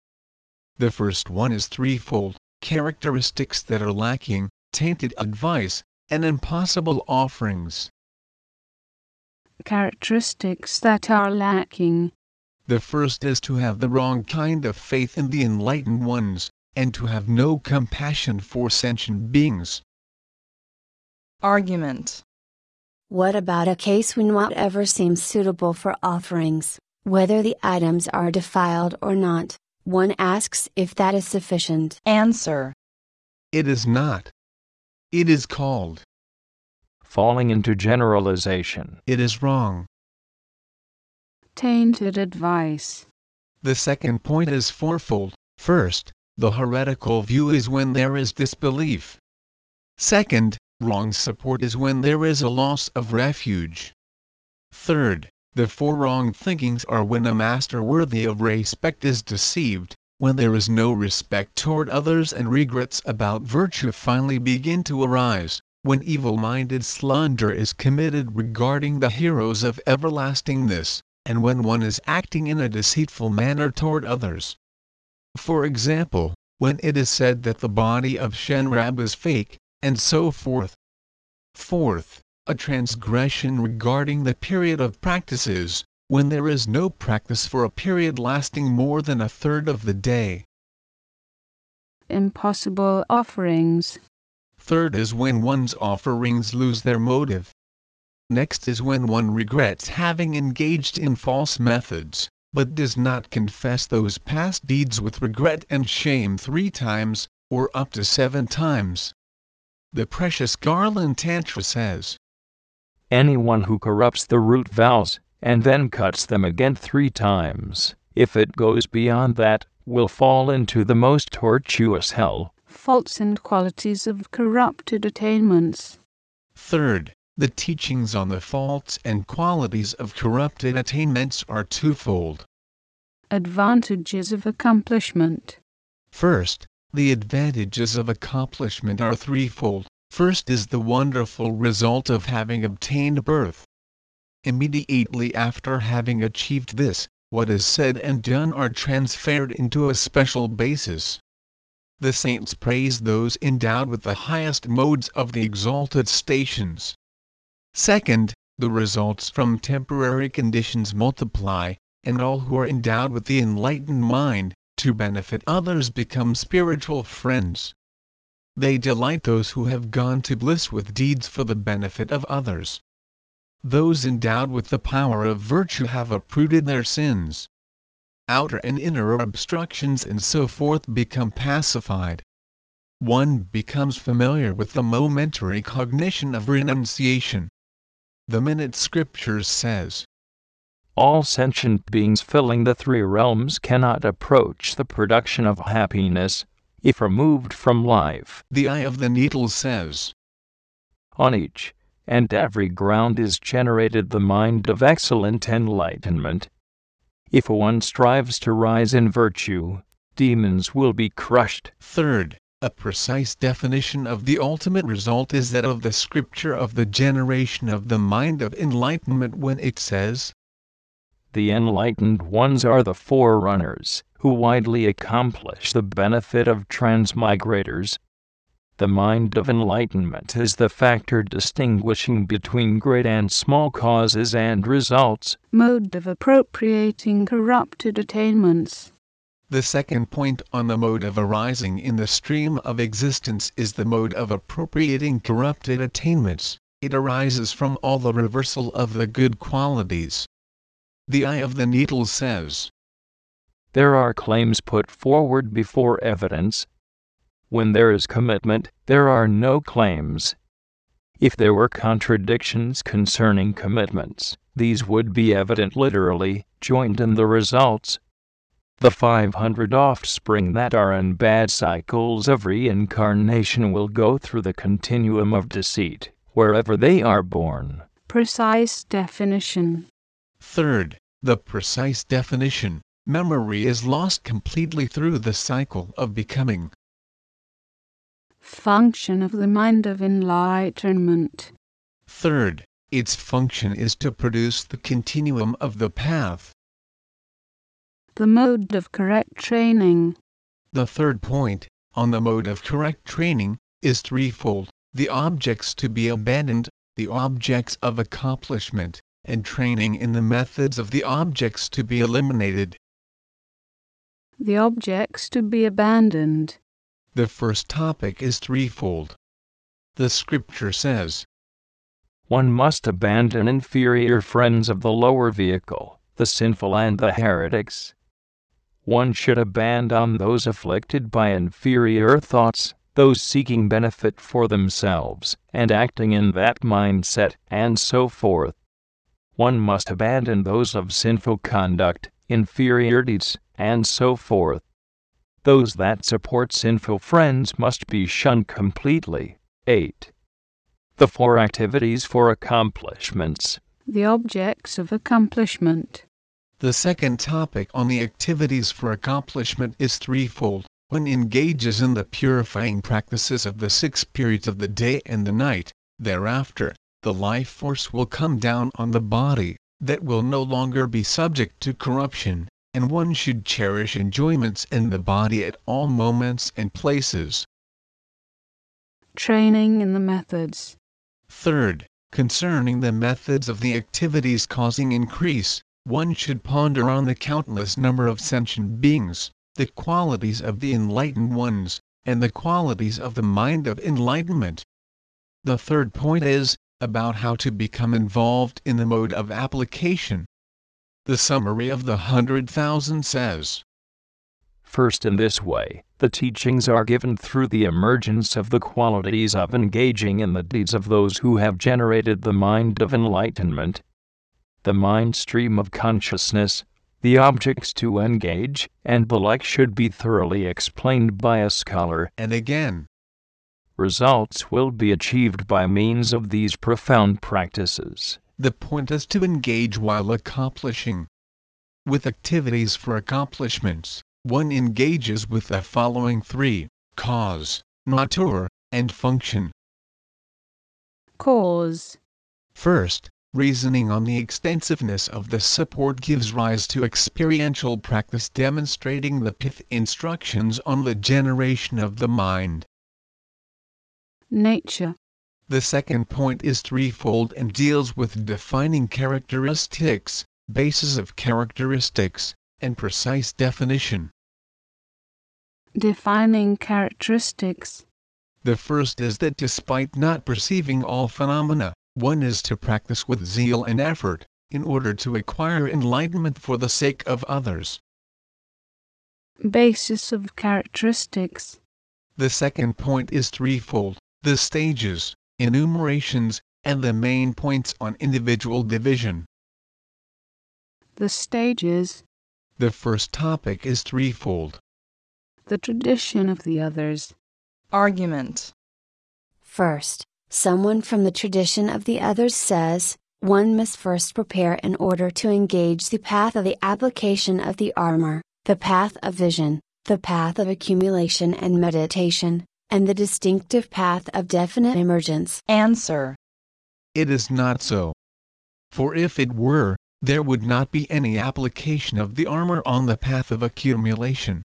The first one is threefold characteristics that are lacking, tainted advice, and impossible offerings. Characteristics that are lacking. The first is to have the wrong kind of faith in the enlightened ones, and to have no compassion for sentient beings. Argument. What about a case when whatever seems suitable for offerings, whether the items are defiled or not, one asks if that is sufficient? Answer. It is not. It is called. Falling into generalization. It is wrong. Tainted advice. The second point is fourfold. First, the heretical view is when there is disbelief. Second, wrong support is when there is a loss of refuge. Third, the four wrong thinkings are when a master worthy of respect is deceived, when there is no respect toward others and regrets about virtue finally begin to arise, when evil minded slander is committed regarding the heroes of everlastingness, and when one is acting in a deceitful manner toward others. For example, when it is said that the body of Shenrab is fake, and so forth. Fourth, a transgression regarding the period of practices, when there is no practice for a period lasting more than a third of the day. Impossible offerings. Third is when one's offerings lose their motive. Next is when one regrets having engaged in false methods, but does not confess those past deeds with regret and shame three times, or up to seven times. The precious Garland Tantra says, Anyone who corrupts the root vows, and then cuts them again three times, if it goes beyond that, will fall into the most tortuous hell. Faults and qualities of corrupted attainments. Third, the teachings on the faults and qualities of corrupted attainments are twofold. Advantages of accomplishment. First, the advantages of accomplishment are threefold. First is the wonderful result of having obtained birth. Immediately after having achieved this, what is said and done are transferred into a special basis. The saints praise those endowed with the highest modes of the exalted stations. Second, the results from temporary conditions multiply, and all who are endowed with the enlightened mind, to benefit others become spiritual friends. They delight those who have gone to bliss with deeds for the benefit of others. Those endowed with the power of virtue have uprooted their sins. Outer and inner obstructions and so forth become pacified. One becomes familiar with the momentary cognition of renunciation. The Minute Scriptures says, All sentient beings filling the three realms cannot approach the production of happiness, if removed from life. The Eye of the Needle says, On each and every ground is generated the mind of excellent enlightenment. If one strives to rise in virtue, demons will be crushed. Third, a precise definition of the ultimate result is that of the scripture of the generation of the mind of enlightenment when it says, The enlightened ones are the forerunners, who widely accomplish the benefit of transmigrators. The mind of enlightenment is the factor distinguishing between great and small causes and results. Mode of appropriating corrupted attainments. The second point on the mode of arising in the stream of existence is the mode of appropriating corrupted attainments. It arises from all the reversal of the good qualities. The Eye of the Needle says, There are claims put forward before evidence. When there is commitment, there are no claims. If there were contradictions concerning commitments, these would be evident literally, joined in the results. The 500 offspring that are in bad cycles of reincarnation will go through the continuum of deceit, wherever they are born. Precise definition. Third, the precise definition memory is lost completely through the cycle of becoming. Function of the mind of enlightenment. Third, its function is to produce the continuum of the path. The mode of correct training. The third point, on the mode of correct training, is threefold the objects to be abandoned, the objects of accomplishment, and training in the methods of the objects to be eliminated. The objects to be abandoned. The first topic is threefold. The scripture says, One must abandon inferior friends of the lower vehicle, the sinful and the heretics. One should abandon those afflicted by inferior thoughts, those seeking benefit for themselves, and acting in that mindset, and so forth. One must abandon those of sinful conduct, inferior deeds, and so forth. Those that support sinful friends must be shunned completely. 8. The four activities for accomplishments. The objects of accomplishment. The second topic on the activities for accomplishment is threefold. One engages in the purifying practices of the six periods of the day and the night. Thereafter, the life force will come down on the body, that will no longer be subject to corruption, and one should cherish enjoyments in the body at all moments and places. Training in the methods. Third, concerning the methods of the activities causing increase, one should ponder on the countless number of sentient beings, the qualities of the enlightened ones, and the qualities of the mind of enlightenment. The third point is, about how to become involved in the mode of application. The summary of the hundred thousand says First, in this way, the teachings are given through the emergence of the qualities of engaging in the deeds of those who have generated the mind of enlightenment, the mind stream of consciousness, the objects to engage, and the like should be thoroughly explained by a scholar. And again, results will be achieved by means of these profound practices. The point is to engage while accomplishing. With activities for accomplishments, one engages with the following three cause, nature, and function. Cause. First, reasoning on the extensiveness of the support gives rise to experiential practice demonstrating the pith instructions on the generation of the mind. Nature. The second point is threefold and deals with defining characteristics, basis of characteristics, and precise definition. Defining characteristics. The first is that despite not perceiving all phenomena, one is to practice with zeal and effort, in order to acquire enlightenment for the sake of others. Basis of characteristics. The second point is threefold the stages, enumerations, and the main points on individual division. The stages. The first topic is threefold. The tradition of the others. Argument. First, Someone from the tradition of the others says, one must first prepare in order to engage the path of the application of the armor, the path of vision, the path of accumulation and meditation, and the distinctive path of definite emergence. Answer. It is not so. For if it were, there would not be any application of the armor on the path of accumulation.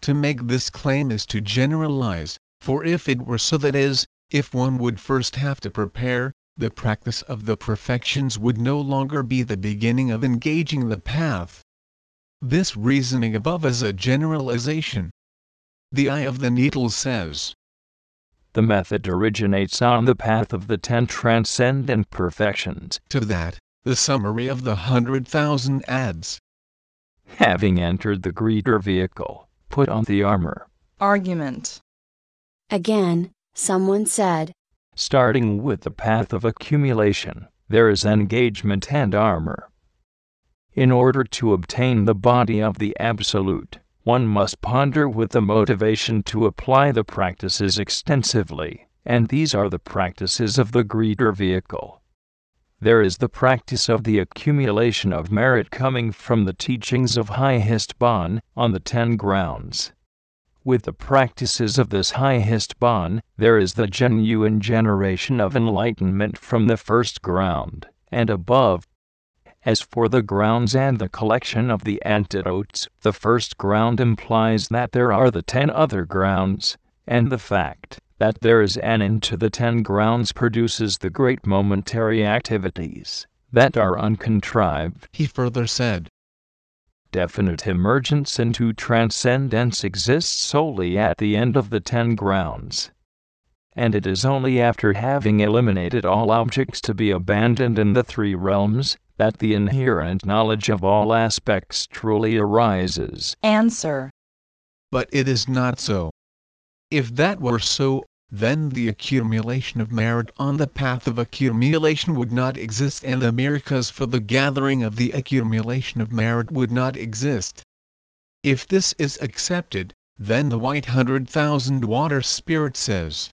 To make this claim is to generalize, for if it were so that is, if one would first have to prepare, the practice of the perfections would no longer be the beginning of engaging the path. This reasoning above is a generalization. The eye of the needle says, The method originates on the path of the ten transcendent perfections. To that, the summary of the hundred thousand adds, Having entered the greater vehicle, put on the armor. Argument. Again, Someone said, Starting with the path of accumulation, there is engagement and armor. In order to obtain the body of the Absolute, one must ponder with the motivation to apply the practices extensively, and these are the practices of the greater vehicle. There is the practice of the accumulation of merit coming from the teachings of highest Bon on the ten grounds. With the practices of this highest Bon, there is the genuine generation of enlightenment from the first ground, and above. As for the grounds and the collection of the antidotes, the first ground implies that there are the ten other grounds, and the fact that there is an end to the ten grounds produces the great momentary activities that are uncontrived. He further said, definite emergence into transcendence exists solely at the end of the ten grounds. And it is only after having eliminated all objects to be abandoned in the three realms that the inherent knowledge of all aspects truly arises. Answer. But it is not so. If that were so, then the accumulation of merit on the path of accumulation would not exist and the miracles for the gathering of the accumulation of merit would not exist. If this is accepted, then the white hundred thousand water spirit says,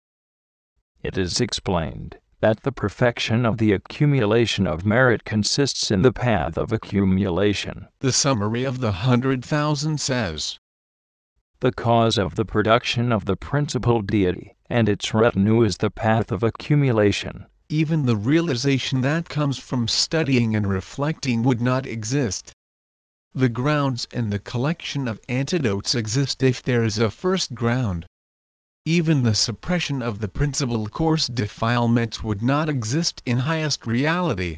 It is explained that the perfection of the accumulation of merit consists in the path of accumulation. The summary of the hundred thousand says, The cause of the production of the principal deity and its retinue is the path of accumulation. Even the realization that comes from studying and reflecting would not exist. The grounds and the collection of antidotes exist if there is a first ground. Even the suppression of the principal coarse defilements would not exist in highest reality.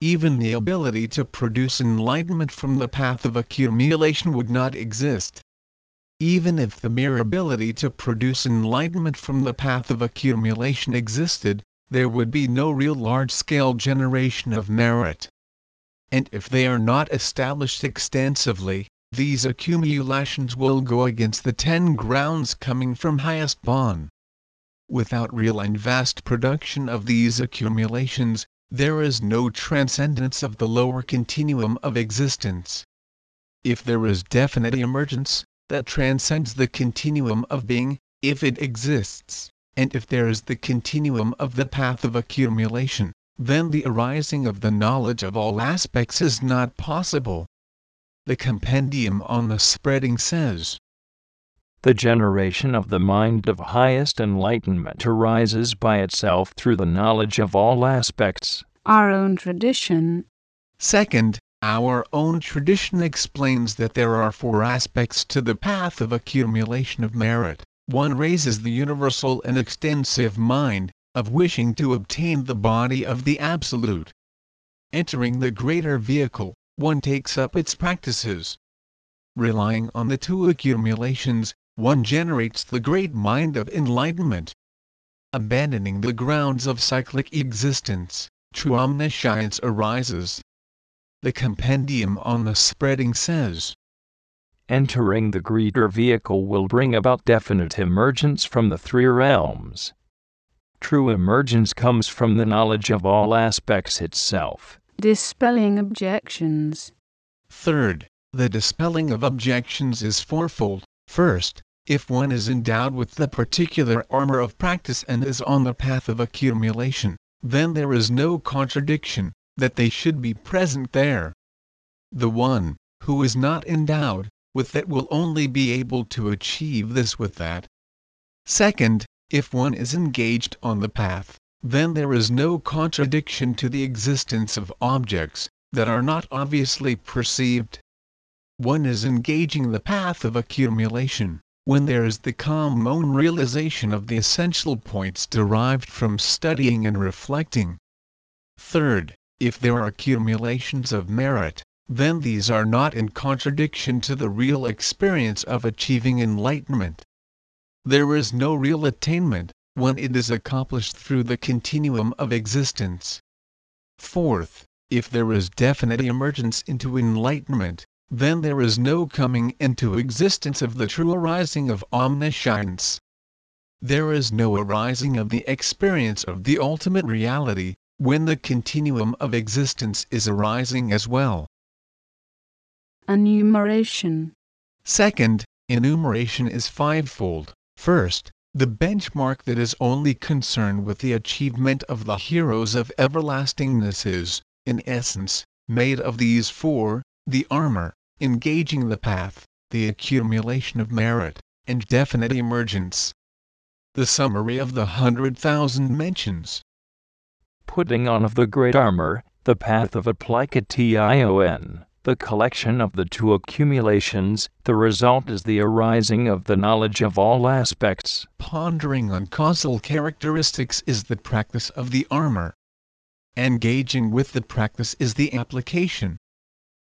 even the ability to produce enlightenment from the path of accumulation would not exist. Even if the mere ability to produce enlightenment from the path of accumulation existed, there would be no real large-scale generation of merit. And if they are not established extensively, these accumulations will go against the ten grounds coming from highest Bon. Without real and vast production of these accumulations, there is no transcendence of the lower continuum of existence. If there is definite emergence, that transcends the continuum of being, if it exists, and if there is the continuum of the path of accumulation, then the arising of the knowledge of all aspects is not possible. The compendium on the spreading says, The generation of the mind of highest enlightenment arises by itself through the knowledge of all aspects. Our own tradition. Second, our own tradition explains that there are four aspects to the path of accumulation of merit. One raises the universal and extensive mind, of wishing to obtain the body of the Absolute. Entering the greater vehicle, one takes up its practices. Relying on the two accumulations, one generates the great mind of enlightenment. Abandoning the grounds of cyclic existence, true omniscience arises the compendium on the spreading says. Entering the greater vehicle will bring about definite emergence from the three realms. True emergence comes from the knowledge of all aspects itself. Dispelling objections. Third, the dispelling of objections is fourfold. First, if one is endowed with the particular armor of practice and is on the path of accumulation, then there is no contradiction that they should be present there. The one, who is not endowed, with that will only be able to achieve this with that. Second, if one is engaged on the path, then there is no contradiction to the existence of objects, that are not obviously perceived. One is engaging the path of accumulation, when there is the calm own realization of the essential points derived from studying and reflecting. Third, if there are accumulations of merit, then these are not in contradiction to the real experience of achieving enlightenment. There is no real attainment, when it is accomplished through the continuum of existence. Fourth, if there is definite emergence into enlightenment, then there is no coming into existence of the true arising of omniscience. There is no arising of the experience of the ultimate reality, when the continuum of existence is arising as well. Enumeration. Second, enumeration is fivefold. First, the benchmark that is only concerned with the achievement of the heroes of everlastingness is, in essence, made of these four the armor, engaging the path, the accumulation of merit, and definite emergence. The summary of the hundred thousand mentions putting on of the great armor, the path of application, the collection of the two accumulations, the result is the arising of the knowledge of all aspects. Pondering on causal characteristics is the practice of the armor. Engaging with the practice is the application.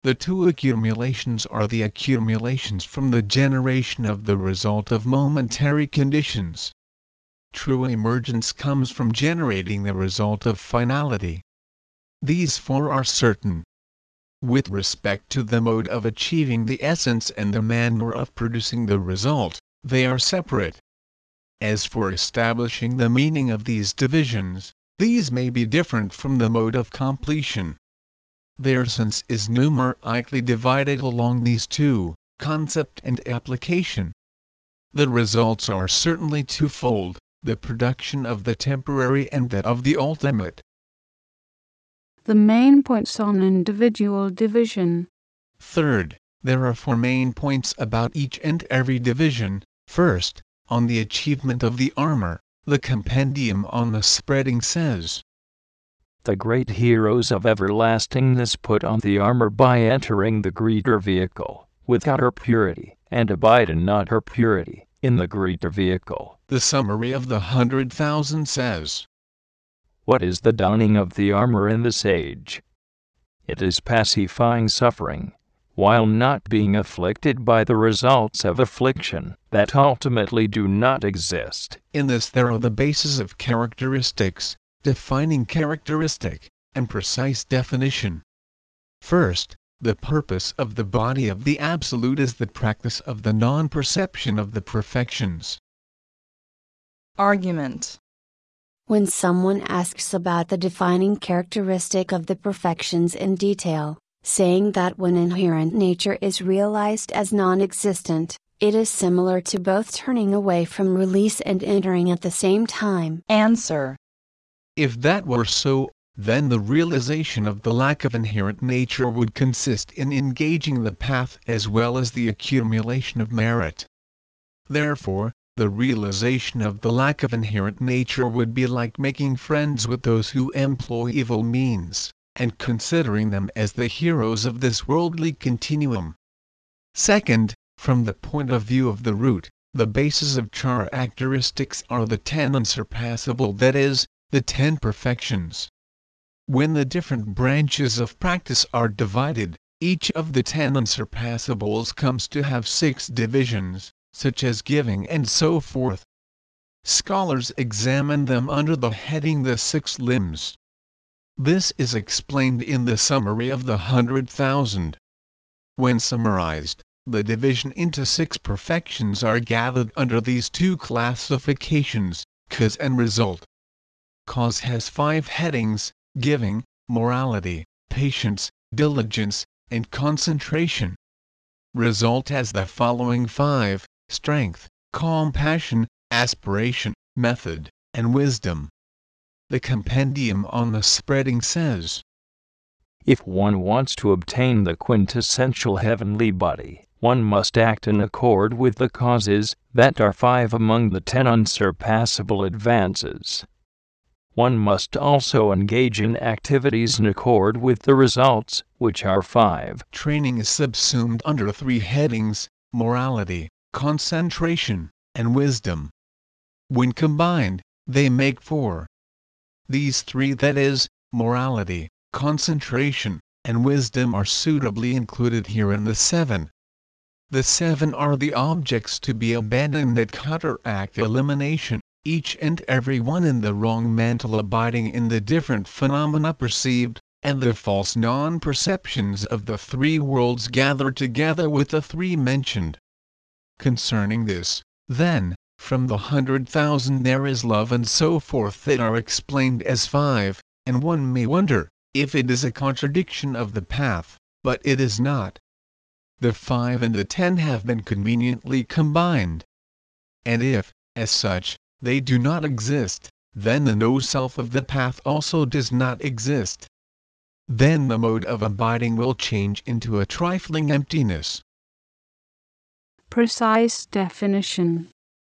The two accumulations are the accumulations from the generation of the result of momentary conditions. True emergence comes from generating the result of finality. These four are certain. With respect to the mode of achieving the essence and the manner of producing the result, they are separate. As for establishing the meaning of these divisions, these may be different from the mode of completion. Their sense is numerically divided along these two, concept and application. The results are certainly twofold the production of the temporary and that of the ultimate. The main points on individual division. Third, there are four main points about each and every division. First, on the achievement of the armor, the compendium on the spreading says. The great heroes of everlastingness put on the armor by entering the greater vehicle, with utter purity, and abide in utter purity in the greater vehicle. The summary of the hundred thousand says What is the donning of the armor in this age? it is pacifying suffering, while not being afflicted by the results of affliction that ultimately do not exist. In this there are the bases of characteristics, defining characteristic, and precise definition. First, the purpose of the body of the Absolute is the practice of the non perception of the perfections. Argument. When someone asks about the defining characteristic of the perfections in detail, saying that when inherent nature is realized as non existent, it is similar to both turning away from release and entering at the same time. Answer. If that were so, then the realization of the lack of inherent nature would consist in engaging the path as well as the accumulation of merit. Therefore, the realization of the lack of inherent nature would be like making friends with those who employ evil means, and considering them as the heroes of this worldly continuum. Second, from the point of view of the root, the basis of characteristics are the ten unsurpassable that is, the ten perfections. When the different branches of practice are divided, each of the ten unsurpassables comes to have six divisions, such as giving and so forth. Scholars examine them under the heading the six limbs. This is explained in the summary of the hundred thousand. When summarized, the division into six perfections are gathered under these two classifications, cause and result. Cause has five headings, giving, morality, patience, diligence, and concentration. Result has the following five strength, compassion, aspiration, method, and wisdom. The Compendium on the Spreading says If one wants to obtain the quintessential heavenly body, one must act in accord with the causes that are five among the ten unsurpassable advances one must also engage in activities in accord with the results, which are five. Training is subsumed under three headings morality, concentration, and wisdom. When combined, they make four. These three, that is, morality, concentration, and wisdom, are suitably included here in the seven. The seven are the objects to be abandoned that counteract elimination each and every one in the wrong mental abiding in the different phenomena perceived, and the false non-perceptions of the three worlds gathered together with the three mentioned. Concerning this, then, from the hundred thousand there is love and so forth that are explained as five, and one may wonder, if it is a contradiction of the path, but it is not. The five and the ten have been conveniently combined. And if, as such, they do not exist, then the no self of the path also does not exist. Then the mode of abiding will change into a trifling emptiness. Precise definition.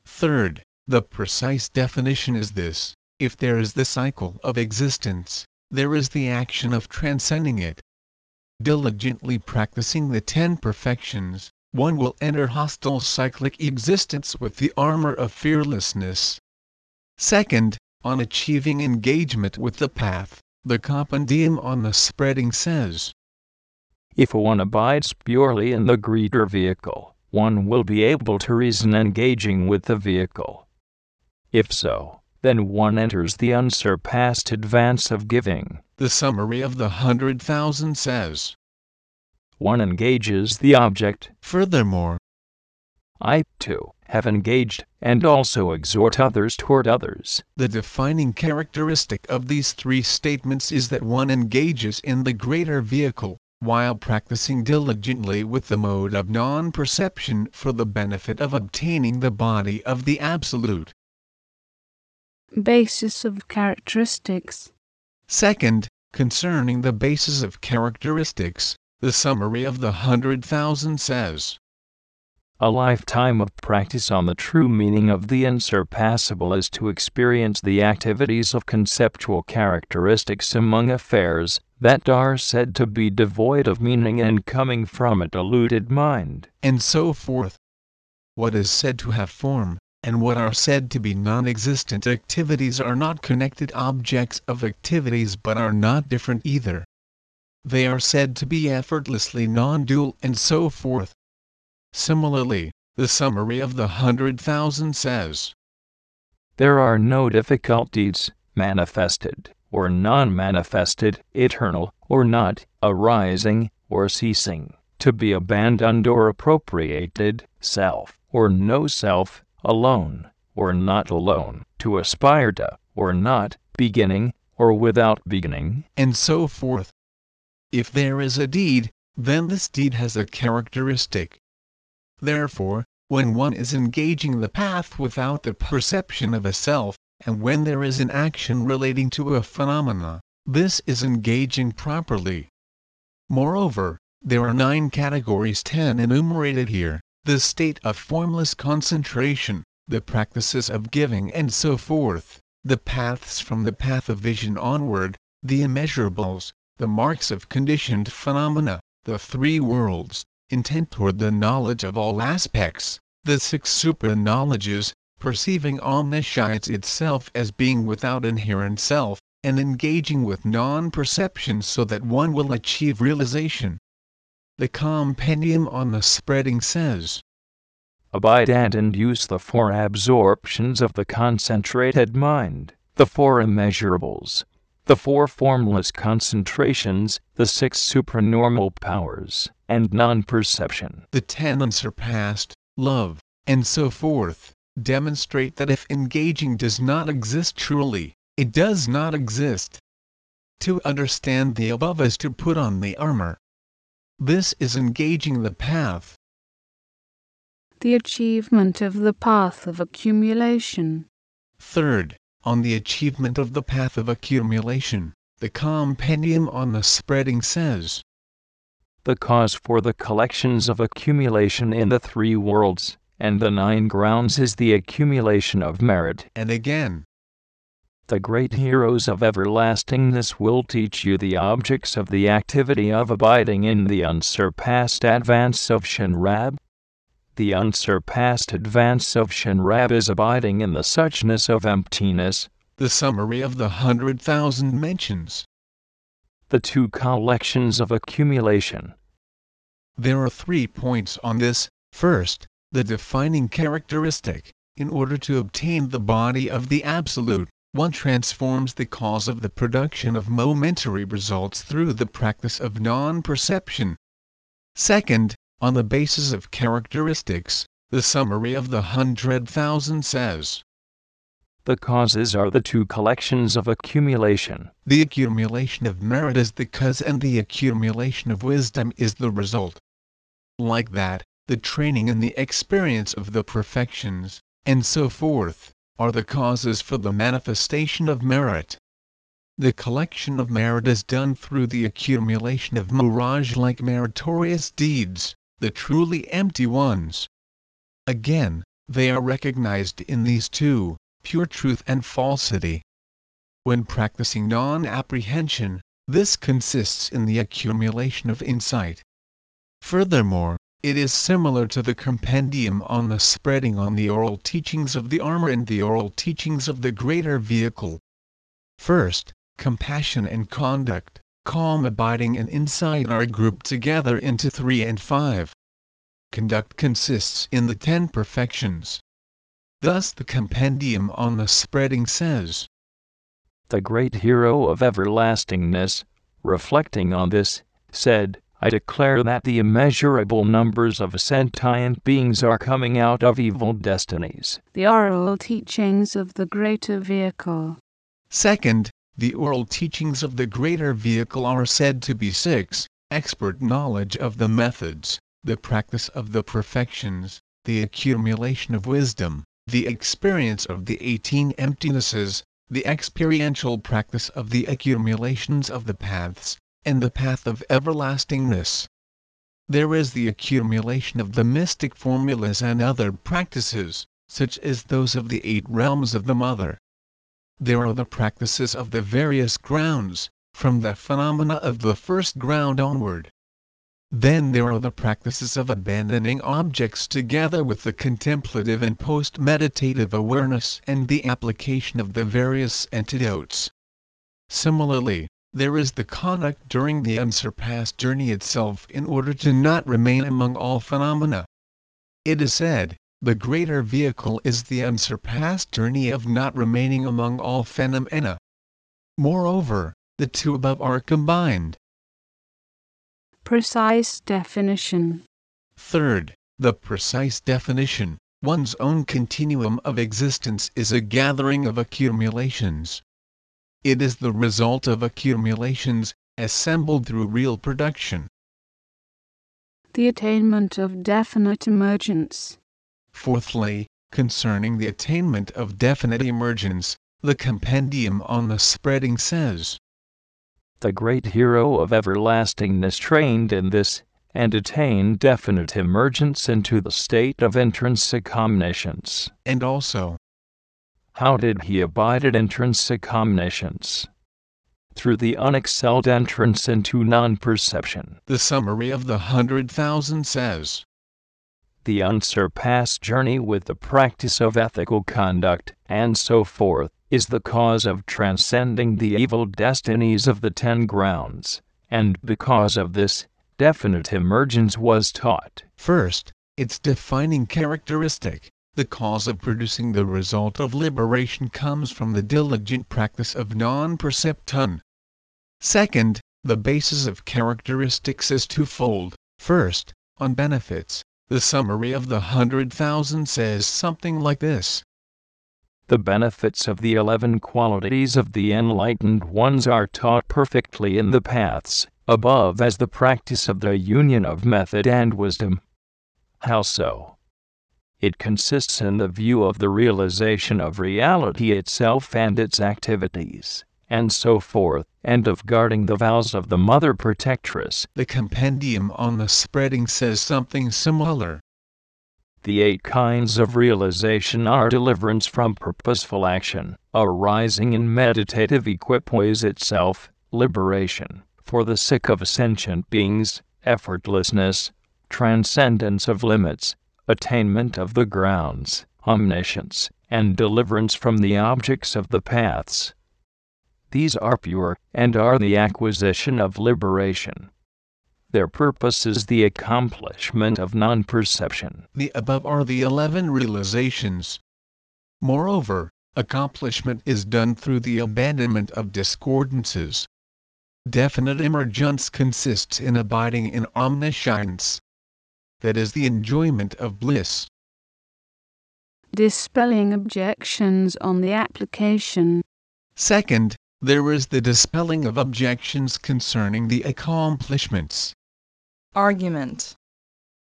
Third, the precise definition is this if there is the cycle of existence, there is the action of transcending it. Diligently practicing the ten perfections, one will enter hostile cyclic existence with the armor of fearlessness. Second, on achieving engagement with the path, the compendium on the spreading says If one abides purely in the greater vehicle, one will be able to reason engaging with the vehicle. If so, then one enters the unsurpassed advance of giving. The summary of the hundred thousand says one engages the object. Furthermore, I, too, have engaged, and also exhort others toward others. The defining characteristic of these three statements is that one engages in the greater vehicle, while practicing diligently with the mode of non perception for the benefit of obtaining the body of the Absolute. Basis of characteristics. Second, concerning the basis of characteristics, the summary of the hundred thousand says A lifetime of practice on the true meaning of the unsurpassable is to experience the activities of conceptual characteristics among affairs that are said to be devoid of meaning and coming from a deluded mind, and so forth. What is said to have form, and what are said to be non existent activities are not connected objects of activities but are not different either. they are said to be effortlessly non-dual and so forth. Similarly, the summary of the hundred thousand says, There are no difficulties, manifested or non manifested, eternal or not, arising or ceasing, to be abandoned or appropriated, self or no self, alone or not alone, to aspire to or not, beginning or without beginning, and so forth. If there is a deed, then this deed has a characteristic. Therefore, when one is engaging the path without the perception of a self, and when there is an action relating to a phenomena, this is engaging properly. Moreover, there are nine categories 10 enumerated here the state of formless concentration, the practices of giving, and so forth, the paths from the path of vision onward, the immeasurables, the marks of conditioned phenomena, the three worlds, intent toward the knowledge of all aspects, the six supra-knowledges, perceiving omniscience itself as being without inherent self, and engaging with non-perception so that one will achieve realization. The Compendium on the Spreading says, Abide and induce the four absorptions of the concentrated mind, the four immeasurables, the four formless concentrations, the six supranormal powers, and non perception, the ten unsurpassed, love, and so forth, demonstrate that if engaging does not exist truly, it does not exist. To understand the above is to put on the armor. This is engaging the path. The achievement of the path of accumulation. Third, on the achievement of the path of accumulation, the Compendium on the Spreading says The cause for the collections of accumulation in the three worlds and the nine grounds is the accumulation of merit. And again, the great heroes of everlastingness will teach you the objects of the activity of abiding in the unsurpassed advance of Shenrab. The unsurpassed advance of Shenrab is abiding in the suchness of emptiness. The summary of the hundred thousand mentions. The two collections of accumulation. There are three points on this. First, the defining characteristic. In order to obtain the body of the Absolute, one transforms the cause of the production of momentary results through the practice of non perception. Second, on the basis of characteristics, the summary of the hundred thousand says The causes are the two collections of accumulation. The accumulation of merit is the cause, and the accumulation of wisdom is the result. Like that, the training and the experience of the perfections, and so forth, are the causes for the manifestation of merit. The collection of merit is done through the accumulation of mirage like meritorious deeds the truly empty ones. Again, they are recognized in these two, pure truth and falsity. When practicing non apprehension, this consists in the accumulation of insight. Furthermore, it is similar to the compendium on the spreading on the oral teachings of the armor and the oral teachings of the greater vehicle. First, compassion and conduct calm abiding and insight are grouped together into three and five. Conduct consists in the ten perfections. Thus the compendium on the spreading says, The great hero of everlastingness, reflecting on this, said, I declare that the immeasurable numbers of sentient beings are coming out of evil destinies. The oral teachings of the greater vehicle. Second, the oral teachings of the greater vehicle are said to be six expert knowledge of the methods, the practice of the perfections, the accumulation of wisdom, the experience of the eighteen emptinesses, the experiential practice of the accumulations of the paths, and the path of everlastingness. There is the accumulation of the mystic formulas and other practices, such as those of the eight realms of the Mother, there are the practices of the various grounds, from the phenomena of the first ground onward. Then there are the practices of abandoning objects together with the contemplative and post meditative awareness and the application of the various antidotes. Similarly, there is the conduct during the unsurpassed journey itself in order to not remain among all phenomena. It is said, the greater vehicle is the unsurpassed journey of not remaining among all phenomena. Moreover, the two above are combined. Precise definition. Third, the precise definition, one's own continuum of existence is a gathering of accumulations. It is the result of accumulations, assembled through real production. The attainment of definite emergence. Fourthly, concerning the attainment of definite emergence, the compendium on the spreading says, The great hero of everlastingness trained in this, and attained definite emergence into the state of intrinsic omniscience. and also, How did he abide at intrinsic omniscience? Through the unexcelled entrance into non perception, the summary of the hundred thousand says, the unsurpassed journey with the practice of ethical conduct, and so forth, is the cause of transcending the evil destinies of the ten grounds, and because of this, definite emergence was taught. First, its defining characteristic, the cause of producing the result of liberation comes from the diligent practice of non-perception. Second, the basis of characteristics is twofold. First, on benefits, the summary of the hundred thousand says something like this. The benefits of the eleven qualities of the enlightened ones are taught perfectly in the paths above as the practice of the union of method and wisdom. How so? It consists in the view of the realization of reality itself and its activities, and so forth, and of guarding the vows of the Mother Protectress. The compendium on the spreading says something similar. The eight kinds of realization are deliverance from purposeful action, arising in meditative equipoise itself, liberation, for the sick of sentient beings, effortlessness, transcendence of limits, attainment of the grounds, omniscience, and deliverance from the objects of the paths. These are pure, and are the acquisition of liberation. Their purpose is the accomplishment of non perception. The above are the eleven realizations. Moreover, accomplishment is done through the abandonment of discordances. Definite emergence consists in abiding in omniscience. That is the enjoyment of bliss. Dispelling objections on the application. Second, there is the dispelling of objections concerning the accomplishments. argument,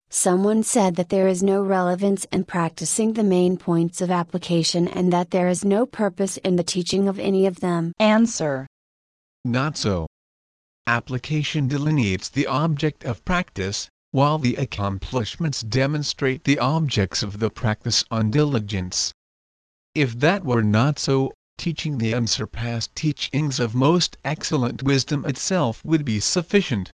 Someone said that there is no relevance in practicing the main points of application and that there is no purpose in the teaching of any of them. answer, Not so. Application delineates the object of practice, while the accomplishments demonstrate the objects of the practice on diligence. If that were not so, teaching the unsurpassed teachings of most excellent wisdom itself would be sufficient.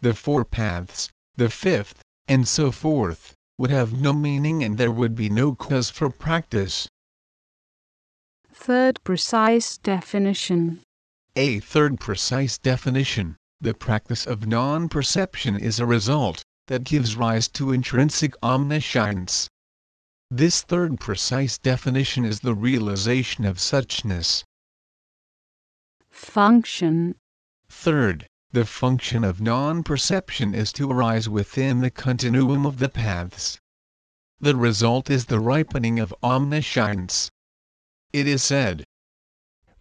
The four paths, the fifth, and so forth, would have no meaning and there would be no cause for practice. Third precise definition. A third precise definition the practice of non perception is a result that gives rise to intrinsic omniscience. This third precise definition is the realization of suchness. Function. Third, the function of non perception is to arise within the continuum of the paths. The result is the ripening of omniscience. It is said,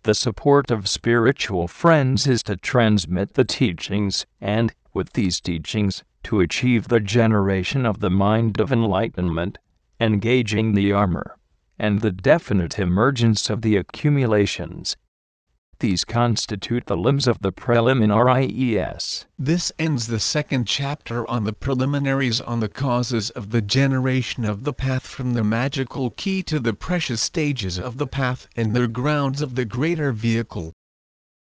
The support of spiritual friends is to transmit the teachings, and, with these teachings, to achieve the generation of the mind of enlightenment, engaging the armor, and the definite emergence of the accumulations. These constitute the limbs of the preliminaries. This ends the second chapter on the preliminaries on the causes of the generation of the path from the magical key to the precious stages of the path and their grounds of the greater vehicle.